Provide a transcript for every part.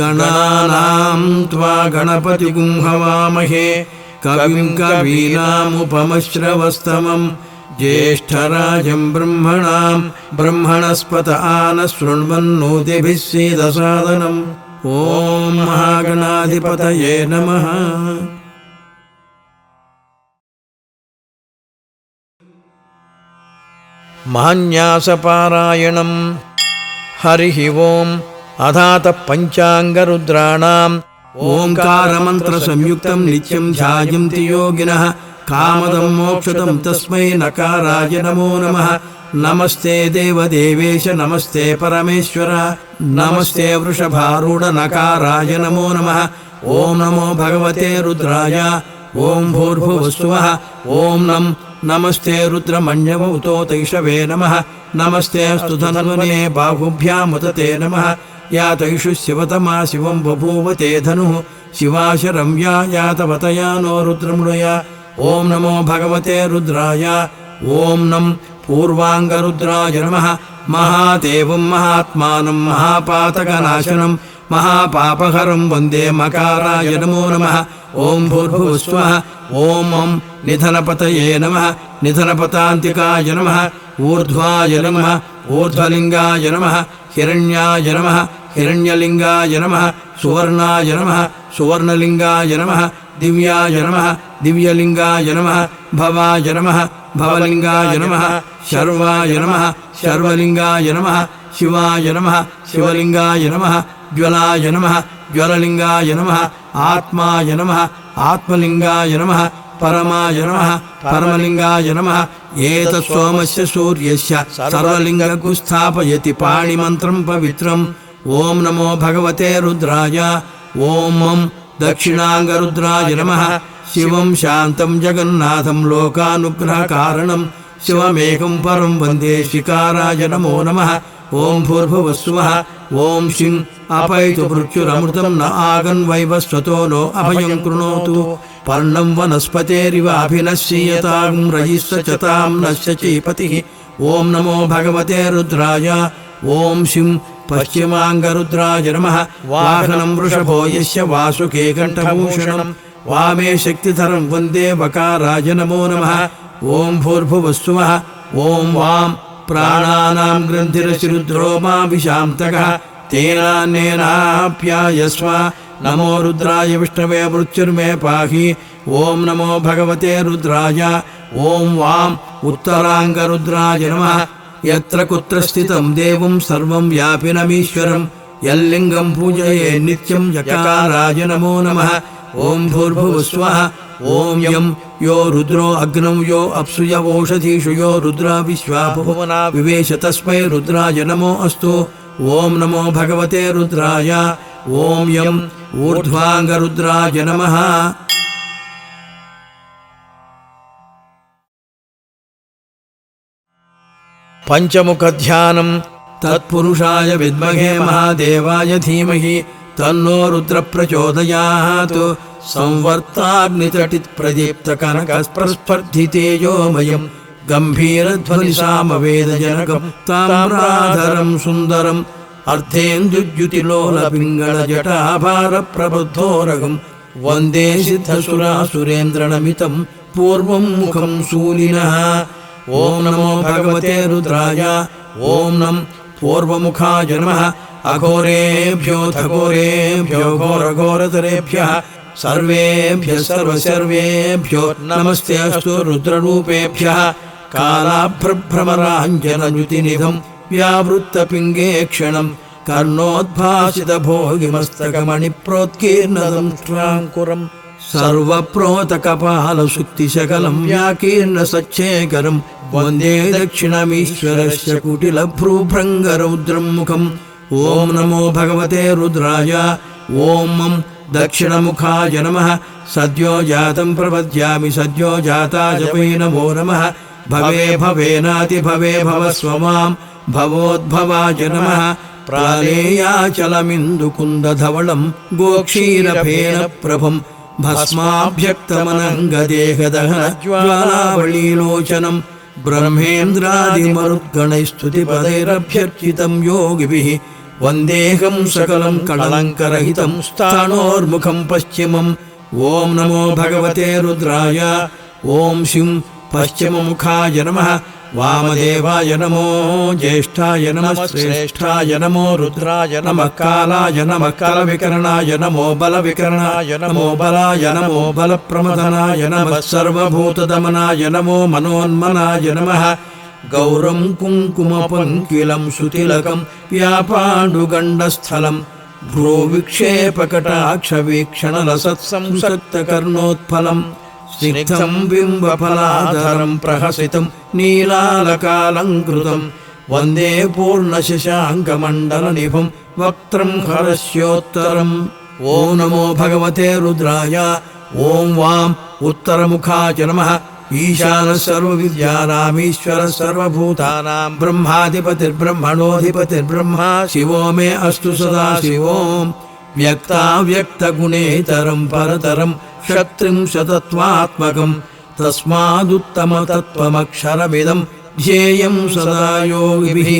ॐ गणानाम् त्वा गणपतिगुं हवामहे कविम् कवीनामुपमश्रवस्तमम्। ज्येष्ठराजम् ब्रह्मणाम् ब्रह्मणस्पत आनः शृण्वन्नोतिभिः सीदसादनम्। ॐ महागणाधिपतये नमः। महान्यासपारायणम्। हरिः ओम् अधातः पञ्चाङ्गरुद्राणाम् ओङ्कारमन्त्रसंयुक्तम् नित्यम् ध्यायन्ति योगिनः कामदम् मोक्षदम् तस्मै नकाराय नमो नमः। नमस्ते देवदेवेश नमस्ते परमेश्वर। नमस्ते वृषभारूढ नकाराय नमो नमः। ॐ नमो भगवते रुद्राय। ॐ भूर्भुवस्सुवः ॐ नम् नमस्ते रुद्रमण्यवौतो तैषवे नमः। नमस्ते अस्तु धन्वने बाहुभ्यामुदते नमः या तैषु शिवतमा शिवम् बभूवते धनुः शिवाशरं या यातवतया नो रुद्रमृया ॐ नमो भगवते रुद्राय। ॐ नम् पूर्वाङ्गरुद्राय नमः। महादेवम् महात्मानम् महापातकनाशनम् महापापहरम् वन्दे मकाराय नमो नमः। ॐ भूर्भुवस्वः। ॐ ॐ निधनपतये नमः। निधनपतान्तिकाय नमः। ऊर्ध्वाय नमः। ऊर्ध्वलिङ्गाय नमः। हिरण्याय नमः हिरण्यलिङ्गाय नमः, सुवर्णाय नमः, सुवर्णलिङ्गाय नमः, दिव्याय नमः, दिव्यलिङ्गाय नमः, भवाय नमः, भवलिङ्गाय नमः, शर्वाय नमः, शर्वलिङ्गाय नमः, शिवाय नमः, शिवलिङ्गाय नमः, ज्वलाय नमः, ज्वललिङ्गाय नमः, आत्माय नमः, आत्मलिङ्गाय नमः, परमाय नमः, परमलिङ्गाय नमः, एतत् सोमस्य सूर्यस्य सर्वलिङ्गकु स्थापयति पाणिमन्त्रम् पवित्रम्। ॐ नमो भगवते रुद्राय ॐ दक्षिणाङ्गरुद्राय नमः। शिवम् शान्तम् जगन्नाथम् लोकानुग्रहकारणम् शिवमेकम् परम् वन्दे शिकाराय नमो नमः। ॐ भूर्भुवस्वः ॐ शिम् अपैतु मृत्युरमृतम् न आगन्वैवस्वतो नो अभयम् कृणोतु। च ताम् नश्य चीपतिः। ॐ नमो भगवते रुद्राय ॐ शिम् पश्चिमाङ्गरुद्राय नमः वासुके कण्ठभूषणम् वामे शक्तिधरम् वन्दे वकाराय नमो। ॐ भूर्भुवस्सुवः ॐ प्राणानाम् ग्रन्थिरशिरुद्रो मा विशान्तकः तेनान्येनाप्यायस्व नमो रुद्राय विष्णवे मृत्युर्मे पाहि। ॐ नमो भगवते रुद्राय। ॐ वाम् उत्तराङ्गरुद्राय नमः यत्र कुत्र स्थितम् देवम् सर्वम् व्यापिनमीश्वरम् यल्लिङ्गम् पूजये नित्यम् यकाराय नमो। नमः ॐ भूर्भुवस्वः, ॐ यम् यो रुद्रो अग्नौ, यो अप्सुयवोषधीषु यो रुद्रा विश्वाभुवना विवेश तस्मै रुद्राय नमो अस्तु। ॐ नमो भगवते रुद्राय, ॐ यम् ऊर्ध्वाङ्गरुद्राय नमः। पञ्चमुखध्यानम्। तत्पुरुषाय विद्महे महादेवाय धीमहि तन्नो रुद्रप्रचोदयात्। संवर्ताग्नितटित्प्रदीप्तकनकस्प्रस्पर्धितेजोमयम् गम्भीरध्वनिसामवेदजनकम् ताम्राधरम् सुन्दरम् अर्थेन्दुद्युतिलोलपिङ्गलजटाभारप्रबुद्धोरगम् वन्दे सिद्धसुरासुरेन्द्रनमितम् पूर्वम् मुखम् शूलिनः ॐ नमो भगवते रुद्राय। ॐ नम् पूर्वमुखाय नमः। अघोरेभ्यो थघोरेभ्यो घोरघोरतरेभ्यः। सर्वेभ्यः सर्वसर्वेभ्यो नमस्ते अस्तु रुद्ररूपेभ्यः। कालाभ्रभ्रमराञ्जनयुतिनिधम् व्यावृत्तपिङ्गे क्षणम् कर्णोद्भासितभोगिमस्तकमणिप्रोत्कीर्णदम् श्राङ्कुरम्। सर्वप्रोतकपालशुक्तिशकलम् व्याकीर्ण सच्छेखरम् वन्दे दक्षिणमीश्वरस्य कुटिलभ्रूभृङ्गरौद्रम् मुखम् ॐ नमो भगवते रुद्राय ॐ मम् दक्षिणमुखाय नमः। सद्यो जातम् प्रपद्यामि सद्यो जाताय वै नमो नमः। भवे भवेनातिभवे भव स्वमाम् भवोद्भवाय नमः। प्रालेयाचलमिन्दुकुन्दधवलम् गोक्षीरफेन प्रभम् भस्माभ्यक्तमनङ्गदेहदहन ज्वालावलीलोचनम् ब्रह्मेन्द्रादिमरुद्गणैस्तुतिपदैरभ्यर्चितम् योगिभिः वन्देऽहम् सकलम् कलङ्करहितम् स्थाणोर्मुखम् पश्चिमम् ॐ नमो भगवते रुद्राय ॐ शिम् पश्चिममुखाय नमः वामदेवाय नमो ज्येष्ठाय नमः श्रेष्ठाय नमो रुद्राय नमः कालाय नमः कलविकरणाय नमो बलविकरणाय नमो बलाय नमो बलप्रमदनाय नमः सर्वभूतदमनाय नमो मनोन्मनाय नमः गौरम् कुङ्कुमपङ्किलम् सुतिलकम् व्यापाण्डुगण्डस्थलम् भ्रूविक्षेपकटाक्षवीक्षणलसत्संसक्तकर्णोत्फलम् नीलालकालङ्कृतम् वन्दे पूर्णशशाङ्कमण्डलनिभम् वक्त्रम् हरस्योत्तरम्। ॐ नमो भगवते रुद्राय ॐ वाम् उत्तरमुखाय नमः। ईशानः सर्वविद्यानामीश्वरः सर्वभूतानाम् ब्रह्माधिपतिर्ब्रह्मणोऽधिपतिर्ब्रह्मा। शिवो मे अस्तु सदा शिवोम् व्यक्ताव्यक्तगुणेतरम् परतरम् षत्रिंशतत्वात्मकम् तस्मादुत्तमतत्त्वमक्षरमिदम् ध्येयम् सदा योगिभिः।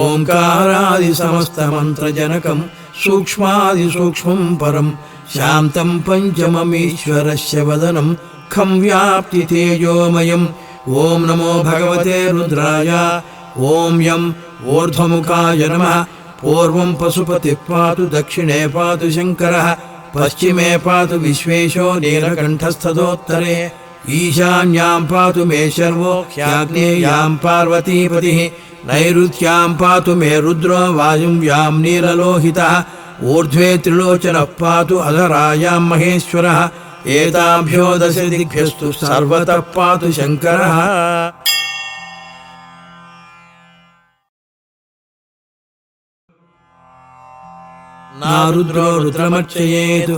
ओङ्कारादिसमस्तमन्त्रजनकम् सूक्ष्मादिसूक्ष्मम् परम् शान्तम् पञ्चममीश्वरस्य वदनम् खम् व्याप्ति तेजोमयम्। ॐ नमो भगवते रुद्राय। ॐ यम् ऊर्ध्वमुखाय नमः पूर्वम् पशुपतिः पातु दक्षिणे पातु शङ्करः पश्चिमे पातु विश्वेशो नीलकण्ठस्थदोत्तरे ईशान्याम् पातु मे शर्वो ह्याग्नेयाम् पार्वतीपतिः नैऋत्याम् पातु मे रुद्रो वायुव्याम् नीललोहितः ऊर्ध्वे त्रिलोचनः पातु अधरायाम् महेश्वरः एताभ्यो दशदिभ्यस्तु सर्वतः पातु शङ्करः नारुद्रो रुद्रमर्चयेत्।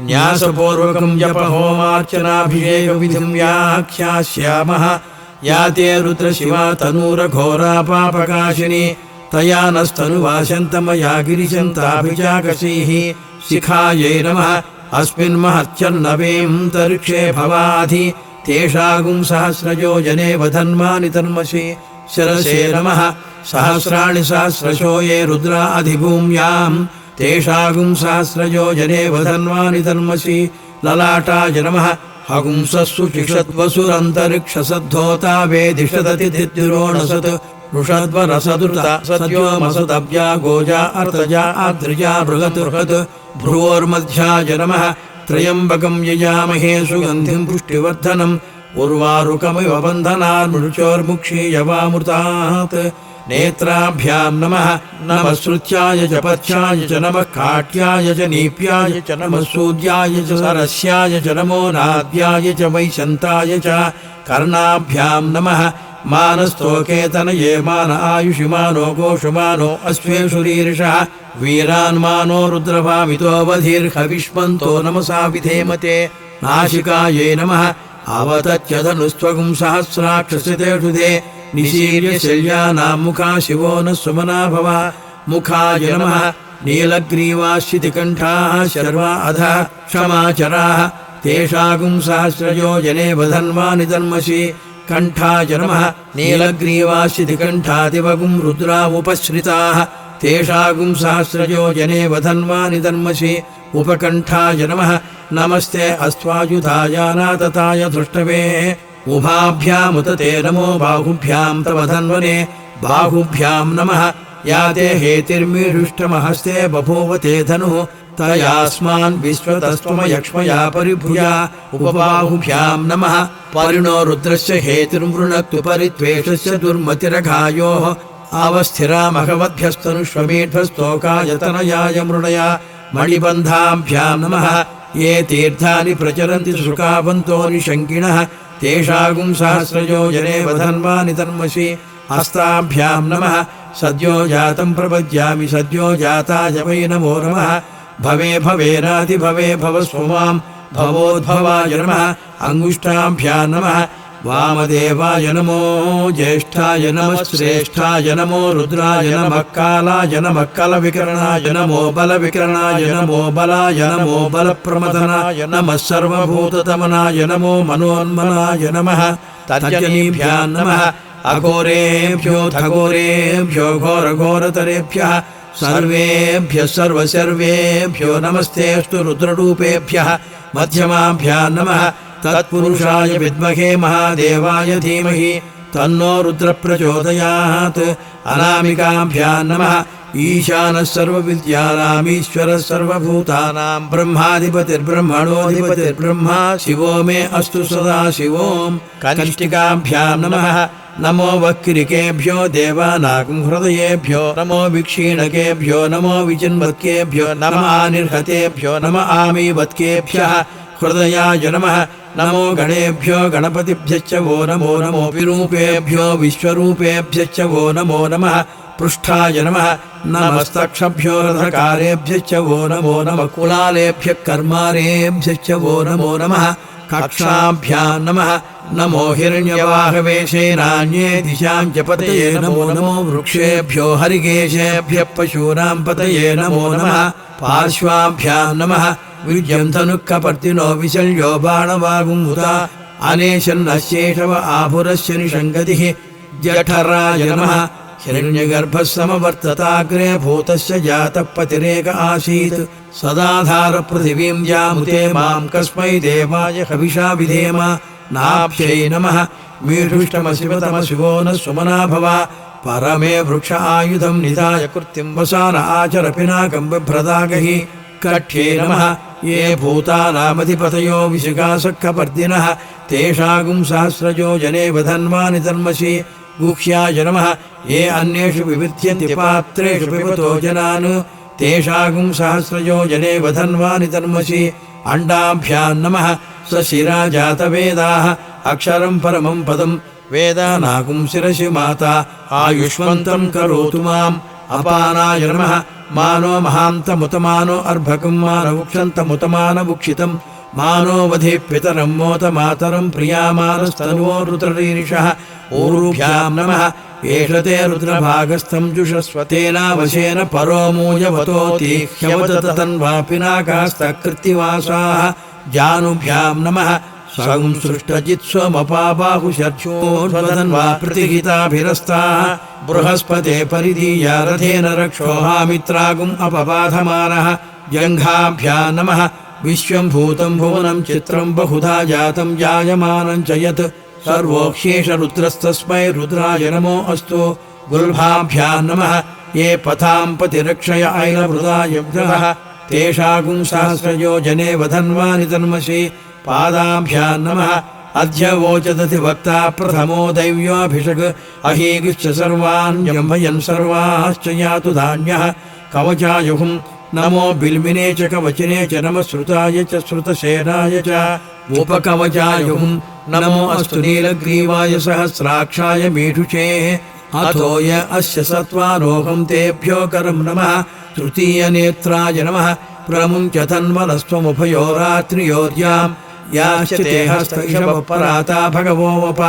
न्यासपूर्वकम् जपहोमार्चनाभिषेकविधिम् व्याख्यास्यामः। या ते रुद्रशिवा तनूरघोरा पापकाशिनी तया नस्तनुवासन्तमया गिरिशन्ताभिजाकशीः शिखायै नमः। अस्मिन्महत्यन्नवीम् तर्क्षे भवाधि। तेषागुम् सहस्रजो जने वधन्मानि तन्मसि शरसे नमः। सहस्राणि सहस्रशो ये रुद्रा अधिभूम्याम् तेषागुम् सहस्रजो जने वधन्वानि तन्मसि ललाटाय नमः। हगुंसस्सु चिषद्वसुरन्तरिक्षसद्धोता वेदिषदतिथिद्युरोणसत् वृषद्वरसदृता सद्योमसदव्या गोजा अर्तजा आद्रिजा बृहत् बृहत्। भ्रुवोर्मध्याय नमः। त्र्यम्बकम् यजामहे सुगन्धिम् पुष्टिवर्धनम्। उर्वारुकमिव बन्धनान्मृचोर्मुक्षीयवामृतात् नेत्राभ्याम् नमः। नमः श्रुत्याय च पथ्याय च नमः काट्याय च नीप्याय च नमः सूर्याय च सरस्याय च नमो नाद्याय च वैशन्ताय च कर्णाभ्याम् नमः। मानस्तोकेतनये मान आयुषिमानो गोषुमानो अश्वेषु रीर्षः वीरान्मानो रुद्रभामितोऽवधीर्हविष्मन्तो नमसा विधेमते। नाशिकायै नमः। अवतत्यदनुस्त्वगुम् सहस्राक्षसितेषु ते निशीर्य शल्यानाम् मुखा शिवो न सुमना भव। मुखाय नमः। नीलग्रीवाश्चितिकण्ठाः शर्वा अधः। क्षमाचराः तेषागुम् सहस्रयो जने वधन्वानि तन्मसि कण्ठाय नमः। नीलग्रीवाश्चितिकण्ठादिवगुम् रुद्रावुपश्रिताः तेषागुम् सहस्रयो जने वधन्वानि तन्मसि उपकण्ठाय नमः। नमस्ते अस्त्वायुधायानातताय दृष्टवे उभाभ्यामुत ते नमो बाहुभ्याम् तव धन्वने। बाहुभ्याम् नमः। या ते हेतिर्मीडुष्टमहस्ते बभूव ते धनुः। तयास्मान् विश्वतस्त्वमयक्ष्मया परिभुजा उपबाहुभ्याम् नमः। परिणो रुद्रस्य हेतिर्मृणक्तु परित्वेषस्य दुर्मतिरघायोः। आवस्थिरामघवद्भ्यस्तनुष्वमीढ्वस्तोकायतनयाय मृणया। मणिबन्धाभ्याम् नमः। ये तीर्थानि प्रचरन्ति सुखावन्तो निशङ्किणः तेषागुम् सहस्रजो जने वधन्वानि तन्मसि हस्ताभ्याम् नमः। सद्यो जातम् प्रपद्यामि। सद्यो जाताय वै नमो नमः। भवे भवेनातिभवे भव स्वमाम् भवोद्भवाय नमः। अङ्गुष्ठाभ्याम् नमः वामदेवाय नमो ज्येष्ठाय नमः श्रेष्ठाय नमो रुद्राय नमः कालाय नमः कलविकरणाय नमो बलविकरणाय नमो बलाय नमो बलप्रमदनाय नमः सर्वभूततमनाय नमो मनोन्मनाय नमः तर्जनीभ्याम् नमः अघोरेभ्यो थघोरेभ्यो घोरघोरतरेभ्यः सर्वेभ्यः सर्वसर्वेभ्यो नमस्तेऽस्तु रुद्ररूपेभ्यः मध्यमाभ्याम् नमः तत्पुरुषाय विद्महे महादेवाय धीमहि, तन्नो रुद्रप्रचोदयात्। अनामिकाभ्याम् नमः। ईशानः सर्वविद्यानामीश्वरः सर्वभूतानाम् ब्रह्माधिपतिर्ब्रह्मणोऽधिपतिर्ब्रह्मा। शिवो मे अस्तु सदा शिवोम् कनिष्ठिकाभ्याम् नमः। नमो वक्किरिकेभ्यो देवानागम् हृदयेभ्यो, नमो विक्षीणकेभ्यो, नमो विचिन्वत्केभ्यो नम आनिर्हतेभ्यो, नम आमीवत्केभ्यः। हृदयाय नमः। नमो गणेभ्यो गणपतिभ्यश्च वो नमो नमो विरूपेभ्यो विश्वरूपेभ्यश्च वो नमो नमः। पृष्ठाय नमः। नमस्तक्षभ्यो रथकारेभ्यश्च वो नमो नमः। कुलालेभ्यः कर्मारेभ्यश्च वो नमो नमः। कक्षाभ्याम् नमः। नमो हिरण्यवाहवेशेनान्ये दिशाम् च पतये नमो नमो वृक्षेभ्यो हरिकेशेभ्यः पशूनाम् पतये नमो नमः। पार्श्वाभ्याम् नमः विद्यम् धनुःखपर्तिनो विशल्यो बाणवागुमुदा अनेशन्नशेषव आभुरस्य निषङ्गतिः। जठराय नमः। हिरण्यगर्भः समवर्तताग्रे भूतस्य जातः पतिरेक आसीत्। सदाधारपृथिवीम् जामुते माम् कस्मै देवाय हविषा विधेम। नाभ्यै नमः। मीढुष्टमशिवतमशिवो न सुमना भव। परमे वृक्ष आयुधम् निधाय कृत्यम् वसान आचर पिनाकम् बिभ्रदागहि। कठ्ये नमः। ये भूतानामधिपतयो विशिखासखपर्दिनः तेषागुम् सहस्रजो जने वधन्वानि धर्मसि गुह्याय नमः ये अन्येषु विविध्यन्ति पात्रेषु पिबतो जनान् तेषागुम् सहस्रजो जने वधन्वानि धर्मसि अण्डाभ्याम् नमः स शिरा जातवेदाः अक्षरम् परमम् पदम् वेदानागुम् शिरसि माता आयुष्मन्तम् करोतु माम् अपानाय नमः मानो महान्तमुतमानो अर्भकम् मानवुक्षन्तमुतमानवुक्षितम् मानोवधि पितरम् मोत मातरम् प्रियामानस्तनुवो रुद्ररीरिषः ऊरुभ्याम् नमः। एष ते रुद्रभागस्थम् जुषस्वतेनावशेन परो मूयवतोतीह्यवततन्वापिनाकास्तकृत्तिवासाः जानुभ्याम् नमः संसृष्टजित्स्वमपाबाहुशर्चोन्वा प्रतिहिताभिरस्ताः बृहस्पते परिधीया रथेन रक्षोहामित्रागुम् अपबाधमानः जङ्घाभ्या नमः विश्वम् भूतम् भुवनम् चित्रम् बहुधा जातम् जायमानम् च यत् सर्वोक्षेष रुद्रस्तस्मै रुद्राय नमो अस्तु गुल्भाभ्याम् नमः ये पथाम् पतिरक्षय ऐलवृदाय ग्रहः तेषागुम् सहस्रयो जने वधन्वानि तन्मसि पादाभ्याम् नमः अद्य वोचदति वक्ता प्रथमो दैव्योऽभिषक् अहीगिश्च सर्वान् जम्भयन् सर्वाश्च यातु धान्यः। कवचायुहुम्। नमो बिल्मिने च कवचिने च नमः श्रुताय च श्रुतसेनाय च। उपकवचायुहुम्। नमो अस्तु नीलग्रीवाय सहस्राक्षाय मीढुचेः अथो य अस्य सत्त्वारोहम् तेभ्यो करम् नमः। तृतीयनेत्राय नमः। प्रमुञ्च तन्वनस्त्वमुभयो रात्रियोर्याम् याश्च ते हस्तैषवपराता भगवोऽप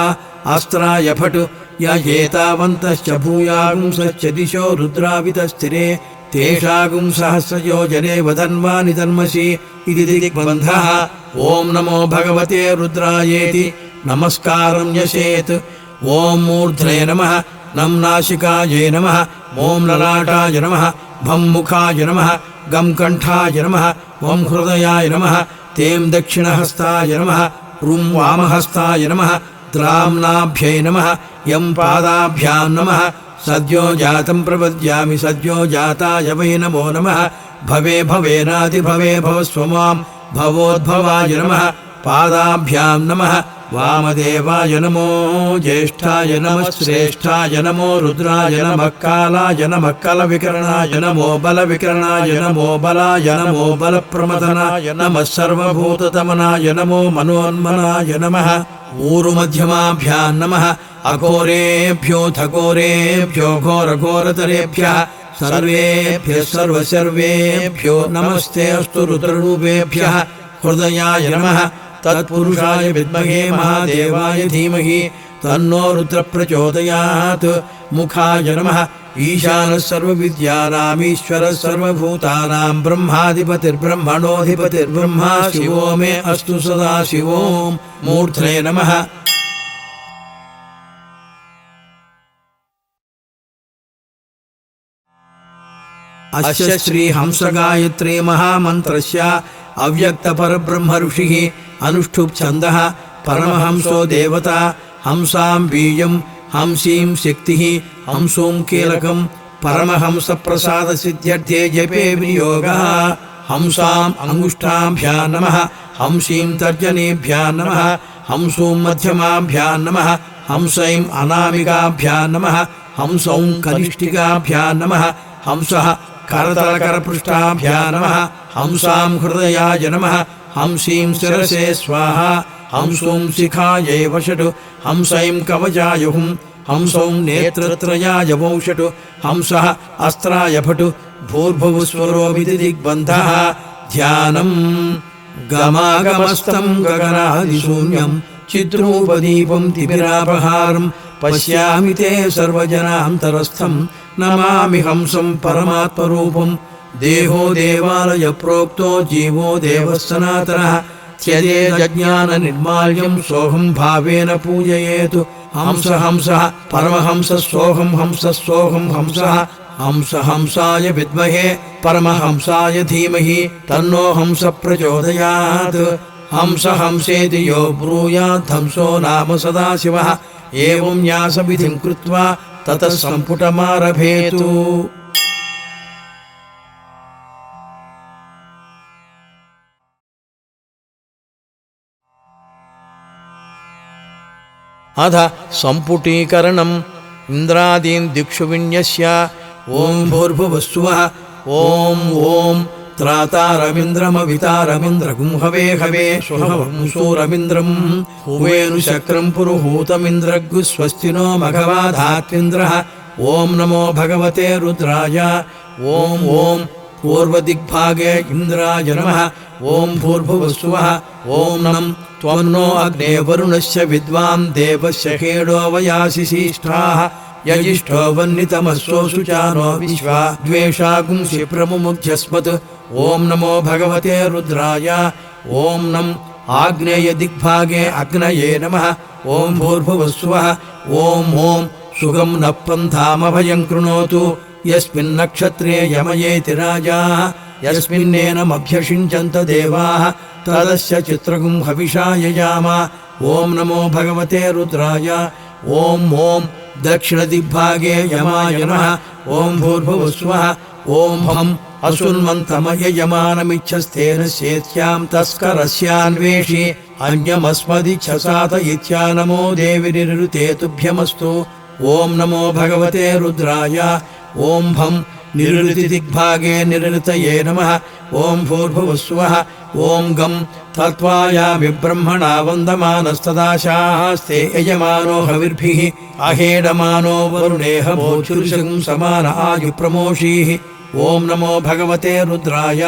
अस्त्राय फट्। य एतावन्तश्च भूयागुंसश्च दिशो रुद्रावितस्थिरे। तेषागुम् सहस्रयो जने वधन्वानि धर्मसि इति ॐ नमो भगवते रुद्रायेति। नमस्कारम् न्यसेत् ॐ मूर्ध्ने नमः। नम् नासिकायै नमः। ॐ ललाटाय नमः। भम् मुखाय नमः। गम् कण्ठाय नमः। ॐ हृदयाय नमः तेम् दक्षिणहस्ताय नमः रुम् वामहस्ताय नमः द्राम्नाभ्यै नमः यम् पादाभ्याम् नमः सद्यो जातम् प्रपद्यामि सद्यो जाताय वै नमो नमः। भवे भवेनादिभवे भव स्वमाम् भवोद्भवाय नमः पादाभ्याम् नमः। वामदेवाय नमो, ज्येष्ठाय नमः, श्रेष्ठाय नमो, रुद्राय नमः, कालाय नमः, कलविकरणाय नमो, बलविकरणाय नमो, बलाय नमो, बलप्रमदनाय नमः, सर्वभूततमनाय नमो, मनोन्मनाय नमः। ऊरुमध्यमाभ्याम् नमः। अघोरेभ्योऽथ घोरेभ्यो घोरघोरतरेभ्यः। सर्वेभ्यः सर्वसर्वेभ्यो नमस्ते अस्तु रुद्ररूपेभ्यः। हृदयाय नमः। तत्पुरुषाय विद्महे महादेवाय धीमहि, तन्नो रुद्रप्रचोदयात्। मुखाय नमः। ईशानः सर्वविद्यानामीश्वरः सर्वभूतानां ब्रह्माधिपतिर्ब्रह्मणोऽधिपतिर्ब्रह्मा शिवो मे अस्तु सदा शिवों मूर्ध्ने नमः। अस्य श्रीहंसगायत्री महामन्त्रस्य अव्यक्तपरब्रह्मऋषिः अनुष्ठुप् छन्दः परमहंसो देवता हंसां बीजम् हंसीं शक्तिः हंसों कीलकम् परमहंसप्रसादसिद्ध्यर्थे जपे विनियोगः हंसाम् अङ्गुष्ठाभ्या नमः हंसीं तर्जनेभ्या नमः हंसों मध्यमाभ्या नमः हंसैम् अनामिकाभ्या नमः हंसौं कनिष्ठिकाभ्या नमः हंसः करतलकरपृष्ठाभ्या नमः हंसां हृदयाय नमः हंसीं शिरसे स्वाहा हंसों शिखायै वषट् हंसैं कवचायुहुम् हंसौं नेत्रत्रयाय वंषट् हंसः अस्त्राय फटु भूर्भुवस्वरोमिति दिग्बन्धः ध्यानम् गमागमस्तम् गगनादिशून्यम् चिद्रूपदीपम् तिमिरापहारम् पश्यामि ते सर्वजनान्तरस्थम् नमामि हंसम् परमात्मरूपम् देहो देवालय प्रोक्तो जीवो देवः सनातनः त्यजेदज्ञाननिर्माल्यम् सोऽहम् भावेन पूजयेतु। हंस हंसः परमहंसः सोऽहम् हंसः। सोऽहम् हंसः हंस हंसाय विद्महे परमहंसाय धीमहि तन्नो हंस प्रचोदयात्। हंस हंसेति यो ब्रूयात् हंसो नाम सदाशिवः। एवम् न्यासविधिम् कृत्वा ततः सम्पुटमारभेतु अथ सम्पुटीकरणम्। इन्द्रादीन् दिक्षु विन्यस्य ॐ भूर्भुवस्सुवः। ॐ ॐ। त्रातारमिन्द्रमवितारमिन्द्रगुंहवे हवे। सुहवंसूरमिन्द्रम् हुवेनुशक्रम् पुरुहूतमिन्द्रग्गु स्वस्ति नो मघवाधात्विन्द्रः। ॐ नमो भगवते रुद्राय। ॐ ॐ पूर्वदिग्भागे इन्द्राय नमः। ॐ भूर्भुवस्सुवः ॐ त्वम् नो अग्ने वरुणस्य विद्वान् देवस्य हेडो वयासि शिष्ठाः यजिष्ठो वह्नितमस्वोऽसु चानो विश्वा द्वेषागुंसि प्रमुमुध्यस्मत् ॐ नमो भगवते रुद्राय। ॐ नम् आग्नेयदिग्भागे अग्नये नमः। ॐ भूर्भुवस्वः। ॐ ॐ सुगम् न पन्थामभयम् कृणोतु यस्मिन्नक्षत्रे यमयेति राजाः यस्मिन्नेनमभ्यषिञ्चन्त देवाः तदस्य चित्रगुम् हविषा यजाम ॐ नमो भगवते रुद्राय। ॐ ॐ दक्षिणदिग्भागे यमाय नमः। ॐ भूर्भुवस्वः। ॐ हम् असुन्मन्तमयजमानमिच्छस्थेन शेत्याम् तस्करस्यान्वेषि। अन्यमस्मदिच्छसात इत्या नमो देवि निरुते तुभ्यमस्तु। ॐ नमो भगवते रुद्राय ॐ भम् निरृतिदिग्भागे निरृतये नमः। ॐ भूर्भुवस्वः। ॐ गम् तत्त्वायामि ब्रह्मणा वन्दमानस्तदाशास्ते यजमानो हविर्भिः। अहेडमानो वरुणेह भोचुर्षम् समान आयुप्रमोषीः। ॐ नमो भगवते रुद्राय।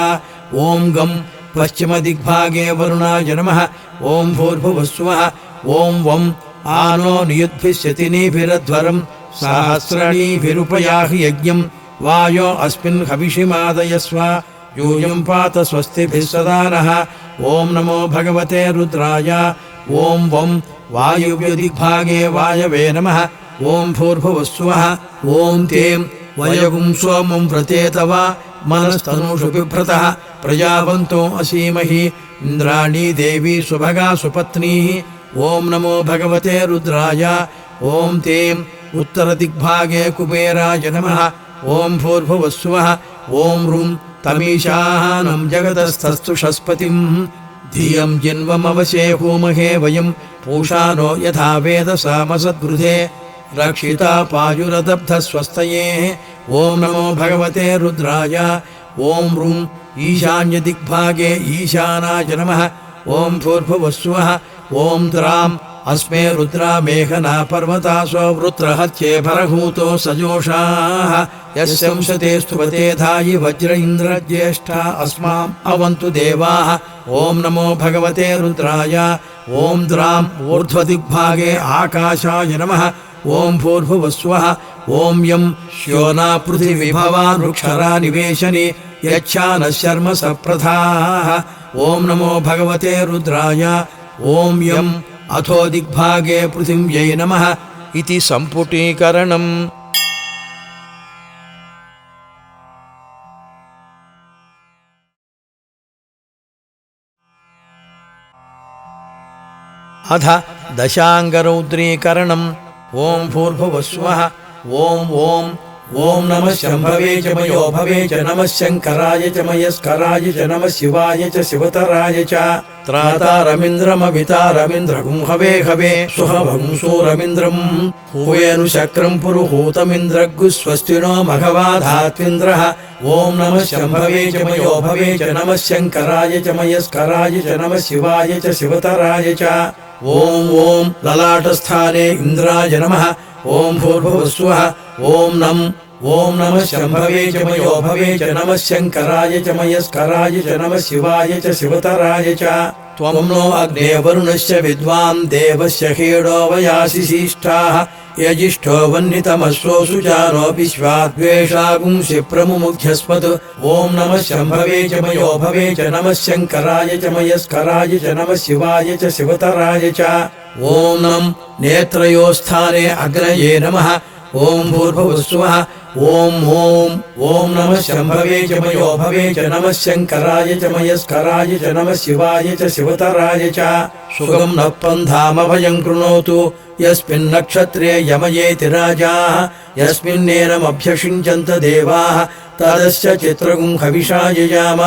ॐ गम् पश्चिमदिग्भागे वरुणाय नमः। ॐ भूर्भुवस्वः। ॐ वम् आनो नियुद्भिश्यतिनीभिरध्वरम् सहस्रणीभिरुपयाहि यज्ञम्। वायो अस्मिन् हविषिमादयस्व। यूयम् पात स्वस्तिभिः सदा नः। ॐ नमो भगवते रुद्राय। ॐ वम् वायुव्यदिग्भागे वायवे नमः। ॐ भूर्भुवस्वः। ॐ सोमम् व्रते तव मनस्तनूषु बिभ्रतः। प्रजावन्तो असीमहि। इन्द्राणी देवी सुभगा सुपत्नीः। ॐ नमो भगवते रुद्राय। ॐ तेम् उत्तरदिग्भागे कुबेराय नमः। ॐ भूर्भुवस्वः ॐ रुम् तमीशानम् जगतस्थस्तु षस्पतिम् धियम् जिन्वमवशे होमहे वयम् पूषानो यथा वेदसामसद्गृहे। रक्षिता पायुरदब्धस्वस्तये ॐ नमो भगवते रुद्राय। ॐ रुम् ईशान्यदिग्भागे ईशानाय नमः। ॐ भूर्भुवस्वः ॐ त्राम् अस्मे रुद्रा मेघना पर्वतासो वृत्रहत्ये भरभूतो सजोषाः। यस्यंशते स्तुपते धायि वज्र इन्द्रज्येष्ठा अस्माम् अवन्तु देवाः। ॐ नमो भगवते रुद्राय। ॐ द्राम् ऊर्ध्वदिग्भागे आकाशाय नमः। ॐ भूर्भुवस्वः। ॐ यम् श्योना पृथिविभवान् वृक्षरा निवेशनि यच्छानः शर्म सप्रथाः ॐ नमो भगवते रुद्राय। ॐ यम् अथो दिग्भागे पृथिव्यै नमः इति सम्पुटीकरणम्। अथ दशाङ्गरौद्रीकरणम्। ॐ भूर्भुवस्वः ॐ ॐ। ॐ नमः शम्भवे च मयो भवे च नमः शङ्कराय च मयस्कराय च नमः शिवाय च शिवतराय च त्रातारमिन्द्रमभितारमिन्द्रगुं हवे हवे सुहभंसूरमिन्द्रम् हूयनुशक्रम् पुरुहूतमिन्द्रगुः स्वस्ति नो मघवाधात्विन्द्रः ॐ नमः शम्भवे च मयो भवे च नमः शङ्कराय च मयस्कराय च नमः शिवाय च शिवतराय च ॐ ॐ ललाटस्थाने इन्द्राय नमः ॐ भूर्भुवस्वः ॐ नम् ॐ नमः शम्भवे च मयो भवे च नमः शङ्कराय च मयस्कराय च नमः शिवाय च शिवतराय च। त्वं नो अग्ने वरुणस्य विद्वान् देवस्य हेडो शिष्टाः यजिष्ठो वह्नितमश्वसु जानो विश्वाद्वेषागुंसि प्रमुमुख्यस्मत् ॐ नमः शम्भवे च मयो भवे च नमः शङ्कराय च मयस्कराय च नमः शिवाय च शिवतराय च। ॐ नम् नेत्रयोस्थाने अग्नये नमः ॐ भूर्भुवस्वः ॐ ॐ ॐ नमः शम्भवे च मयो भवे च नमः शङ्कराय च मयस्कराय च नमः शिवाय च शिवतराय च। सुगम् नः पन्थामभयम् कृणोतु यस्मिन्नक्षत्रे यमयेति राजाः यस्मिन्नेनमभ्यषिञ्चन्त देवाः तदस्य चित्रगुम् हविषाययाम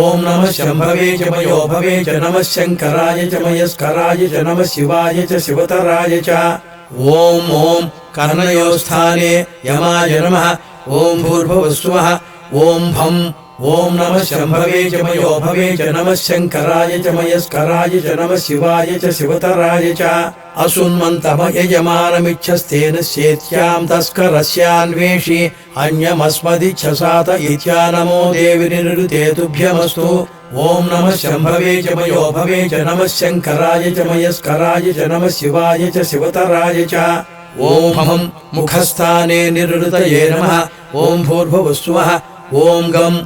ॐ नमः शम्भवे च मयो भवे नमः शङ्कराय च मयस्कराय च नमः शिवाय च शिवतराय च ॐ ॐ कर्णयोस्थाने यमाय नमः। ॐ भूर्भुवस्वः। ॐ भम् ॐ नमः शम्भवे च मयो भवे च नमः शङ्कराय च मयस्कराय च नमः शिवाय च शिवतराय च असुन्मन्तम यजमानमिच्छस्तेन शेत्याम् तस्करस्यान्वेषि अन्यमस्मदिच्छसात इत्या नमो देवि निरुते तुभ्यमस्तु। ॐ नमः शम्भवे च मयो भवे च नमः शङ्कराय च मयस्कराय च नमः शिवाय च शिवतराय च। ॐ मुखस्थाने निरृतये नमः। ॐ भूर्भुवस्वः ॐ गम्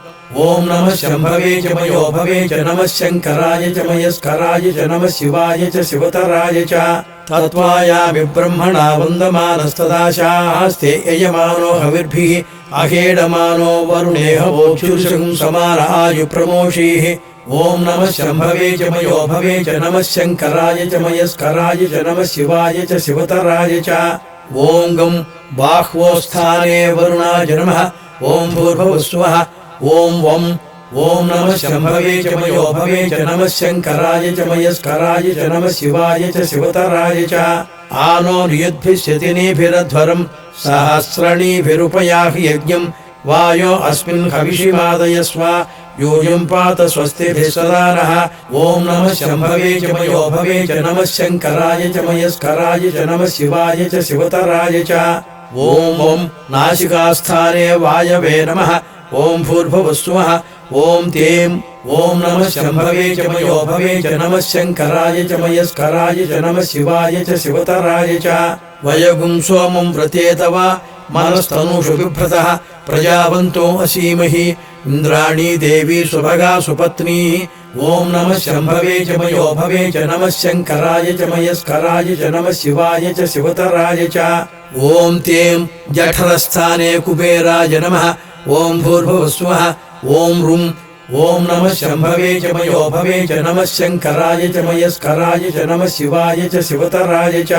ॐ नमः शम्भवे च मयो भवे च नमः शङ्कराय च मयस्कराय च नमः शिवाय च शिवतराय च। तत्त्वायामि ब्रह्मणा वन्दमानस्तदाशास्ते यजमानो हविर्भिः अहेडमानो वरुणेह वोक्षुषुम् समार आयुप्रमोषीः ॐ नमः शम्भवे च मयो भवे च नमः शङ्कराय च मयस्कराय च नमः शिवाय च शिवतराय च। ॐ गम् बाह्वोस्थाने वरुणाय नमः ॐ भूर्भुवस्वः ॐ वम् ॐ नमः शम्भवे च मयो भवे च नमः शङ्कराय च मयस्कराय च नमः शिवाय च शिवतराय च। आनो नियुद्भिश्यतिनीभिरध्वरम् सहस्रणीभिरुपयाहि यज्ञम् वायो अस्मिन् हविषिमादयस्व यूयम् पात स्वस्तिभिः सदा नः। ॐ नमः शम्भवे च मयो भवे च नमः शङ्कराय च मयस्कराय च नमः शिवाय च शिवतराय च ॐ ॐ नासिकास्थाने वायवे नमः। ॐ भूर्भुवस्वः। ॐ तेम् ॐ नमः शम्भवे च मयो भवे च नमः शङ्कराय च मयस्कराय च नमः शिवाय च शिवतराय च। वयगुम् सोमम् व्रते तव मनस्तनुषु बिभ्रतः। प्रजावन्तो असीमहि। इन्द्राणी देवी सुभगा सुपत्नी। ॐ नमः शम्भवे च मयो भवे च नमः शङ्कराय च मयस्कराय च नमः शिवाय च शिवतराय च ॐ तेम् जठरस्थाने कुबेराय नमः। ॐ भूर्भुवस्वः। ॐ रुम् ॐ नमः शम्भवे च मयो भवे च नमः शङ्कराय च मयस्कराय च नमः शिवाय च शिवतराय च।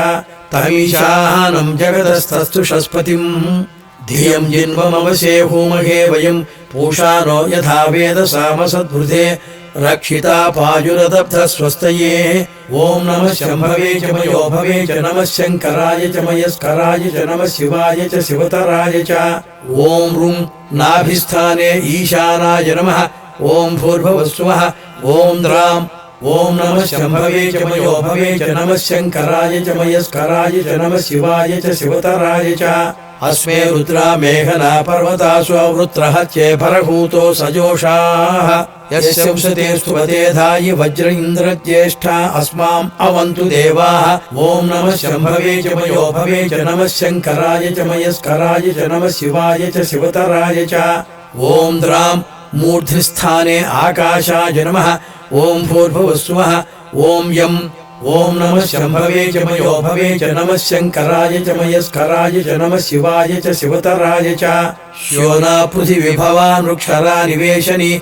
तमीशानम् जगदस्तस्तु षस्पतिम् धियम् जिन्वमवशे हूमहे वयम् पूषा नो यथा वेदसामसद्वृधे रक्षिता पायुरदब्ध स्वस्तये ॐ नमः शम्भवे च मयो भवे च नमः शङ्कराय च मयस्कराय च नमः शिवाय च शिवतराय च। ॐ रुम् नाभिस्थाने ईशानाय नमः। ॐ भूर्भुवस्वः ॐ द्राम् ॐ नमः शम्भवे च मयो भवे च नमः शङ्कराय च मयस्कराय च नमः शिवाय च शिवतराय च। अस्मे रुद्रा मेघना पर्वतासु चे परहूतो सजोषाः। स्तुवते धायि वज्र इन्द्रज्येष्ठा अस्माम् अवन्तु देवाः। ॐ नमः शम्भवे च मयो भवे च नमः शङ्कराय च मयस्कराय च नमः शिवाय च शिवतराय च। ॐ द्राम् मूर्ध्निस्थाने आकाशाय नमः। ॐ भूर्भुवस्वः। ॐ यम्। ॐ नमः शम्भवे च मयो भवे च नमः शङ्कराय च मयस्कराय च नमः शिवाय च शिवतराय च। श्योना पृथिविभवान् वृक्षरा निवेशनि।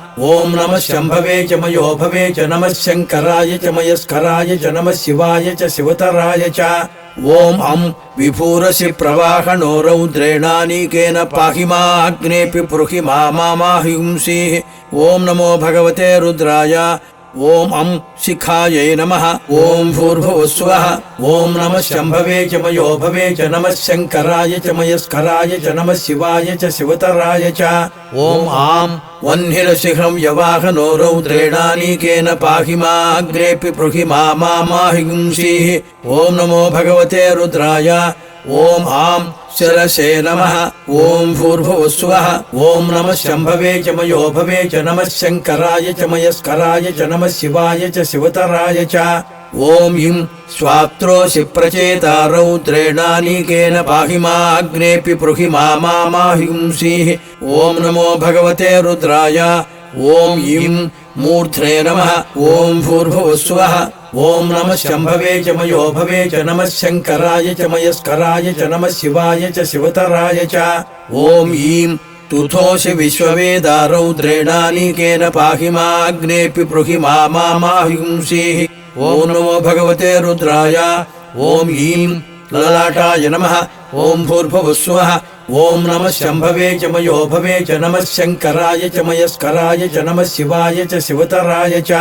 ॐ नमः शम्भवे च मयोभवे च नमः शङ्कराय च मयस्कराय च नमः शिवाय च शिवतराय च। ॐ अम् विभूरसि प्रवाहणो रौद्रेणानीकेन पाहि मा अग्नेऽपि पृहि मा माहिंसीः ॐ नमो भगवते रुद्राय ॐ अम् शिखायै नमः। ॐ भूर्भुवस्वः ॐ नमः शम्भवे च मयोभवे च नमः शङ्कराय च मयस्कराय च नमः शिवाय च शिवतराय च। ॐ आम् वह्निरशिखम् यवाहनो रौद्रेणानीकेन पाहि मा अग्रेऽपि पृहि मा माहिंसीः ॐ नमो भगवते रुद्राय ॐ आम् शिरसे नमः ॐ भूर्भुवस्वः ॐ नमः शम्भवे च मयोभवे च नमः शङ्कराय च मयस्कराय च नमः शिवाय च शिवतराय च। ॐ इम् स्वात्रोऽसि प्रचेता रौद्रेणानीकेन पाहि मा अग्नेऽपि पृहि मा माहिंसीः। ॐ नमो भगवते रुद्राय। ॐ इम् मूर्ध्ने नमः ॐ भूर्भुवस्वः ॐ नमः शम्भवे च मयोभवे च नमः शङ्कराय च मयस्कराय च नमः शिवाय च शिवतराय च। ॐ ईं तुथोषि विश्ववेदा रौद्रेणानीकेन पाहि मा अग्नेऽपि पृहि मा माहिंसीः ॐ नमो भगवते रुद्राय। ॐ ईं ललाटाय नमः। ॐ भूर्भुवस्वः ॐ नमः शम्भवे च मयोभवे च नमः शङ्कराय च मयस्कराय च नमः शिवाय च शिवतराय च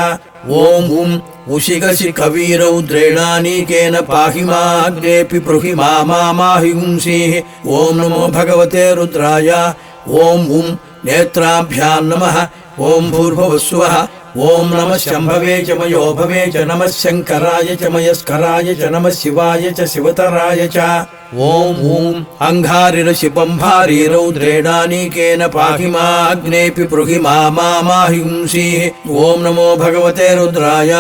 ॐ उम् उशिगसि कवीरौद्रेणानीकेन पाहि मा अग्नेऽपि पृहि मा माहिंसीः ॐ नमो भगवते रुद्राय। ॐ उम् नेत्राभ्याम् नमः। ॐ भूर्भुवस्वः। ॐ नमः शम्भवे च मयोभवे च नमः शङ्कराय च मयस्कराय च नमः शिवाय च शिवतराय च ॐ ॐ अङ्घारिरशिपम्भारी रौद्रेणानीकेन पाहि मा अग्नेऽपि पृहि मा माहिंसीः ॐ नमो भगवते रुद्राय।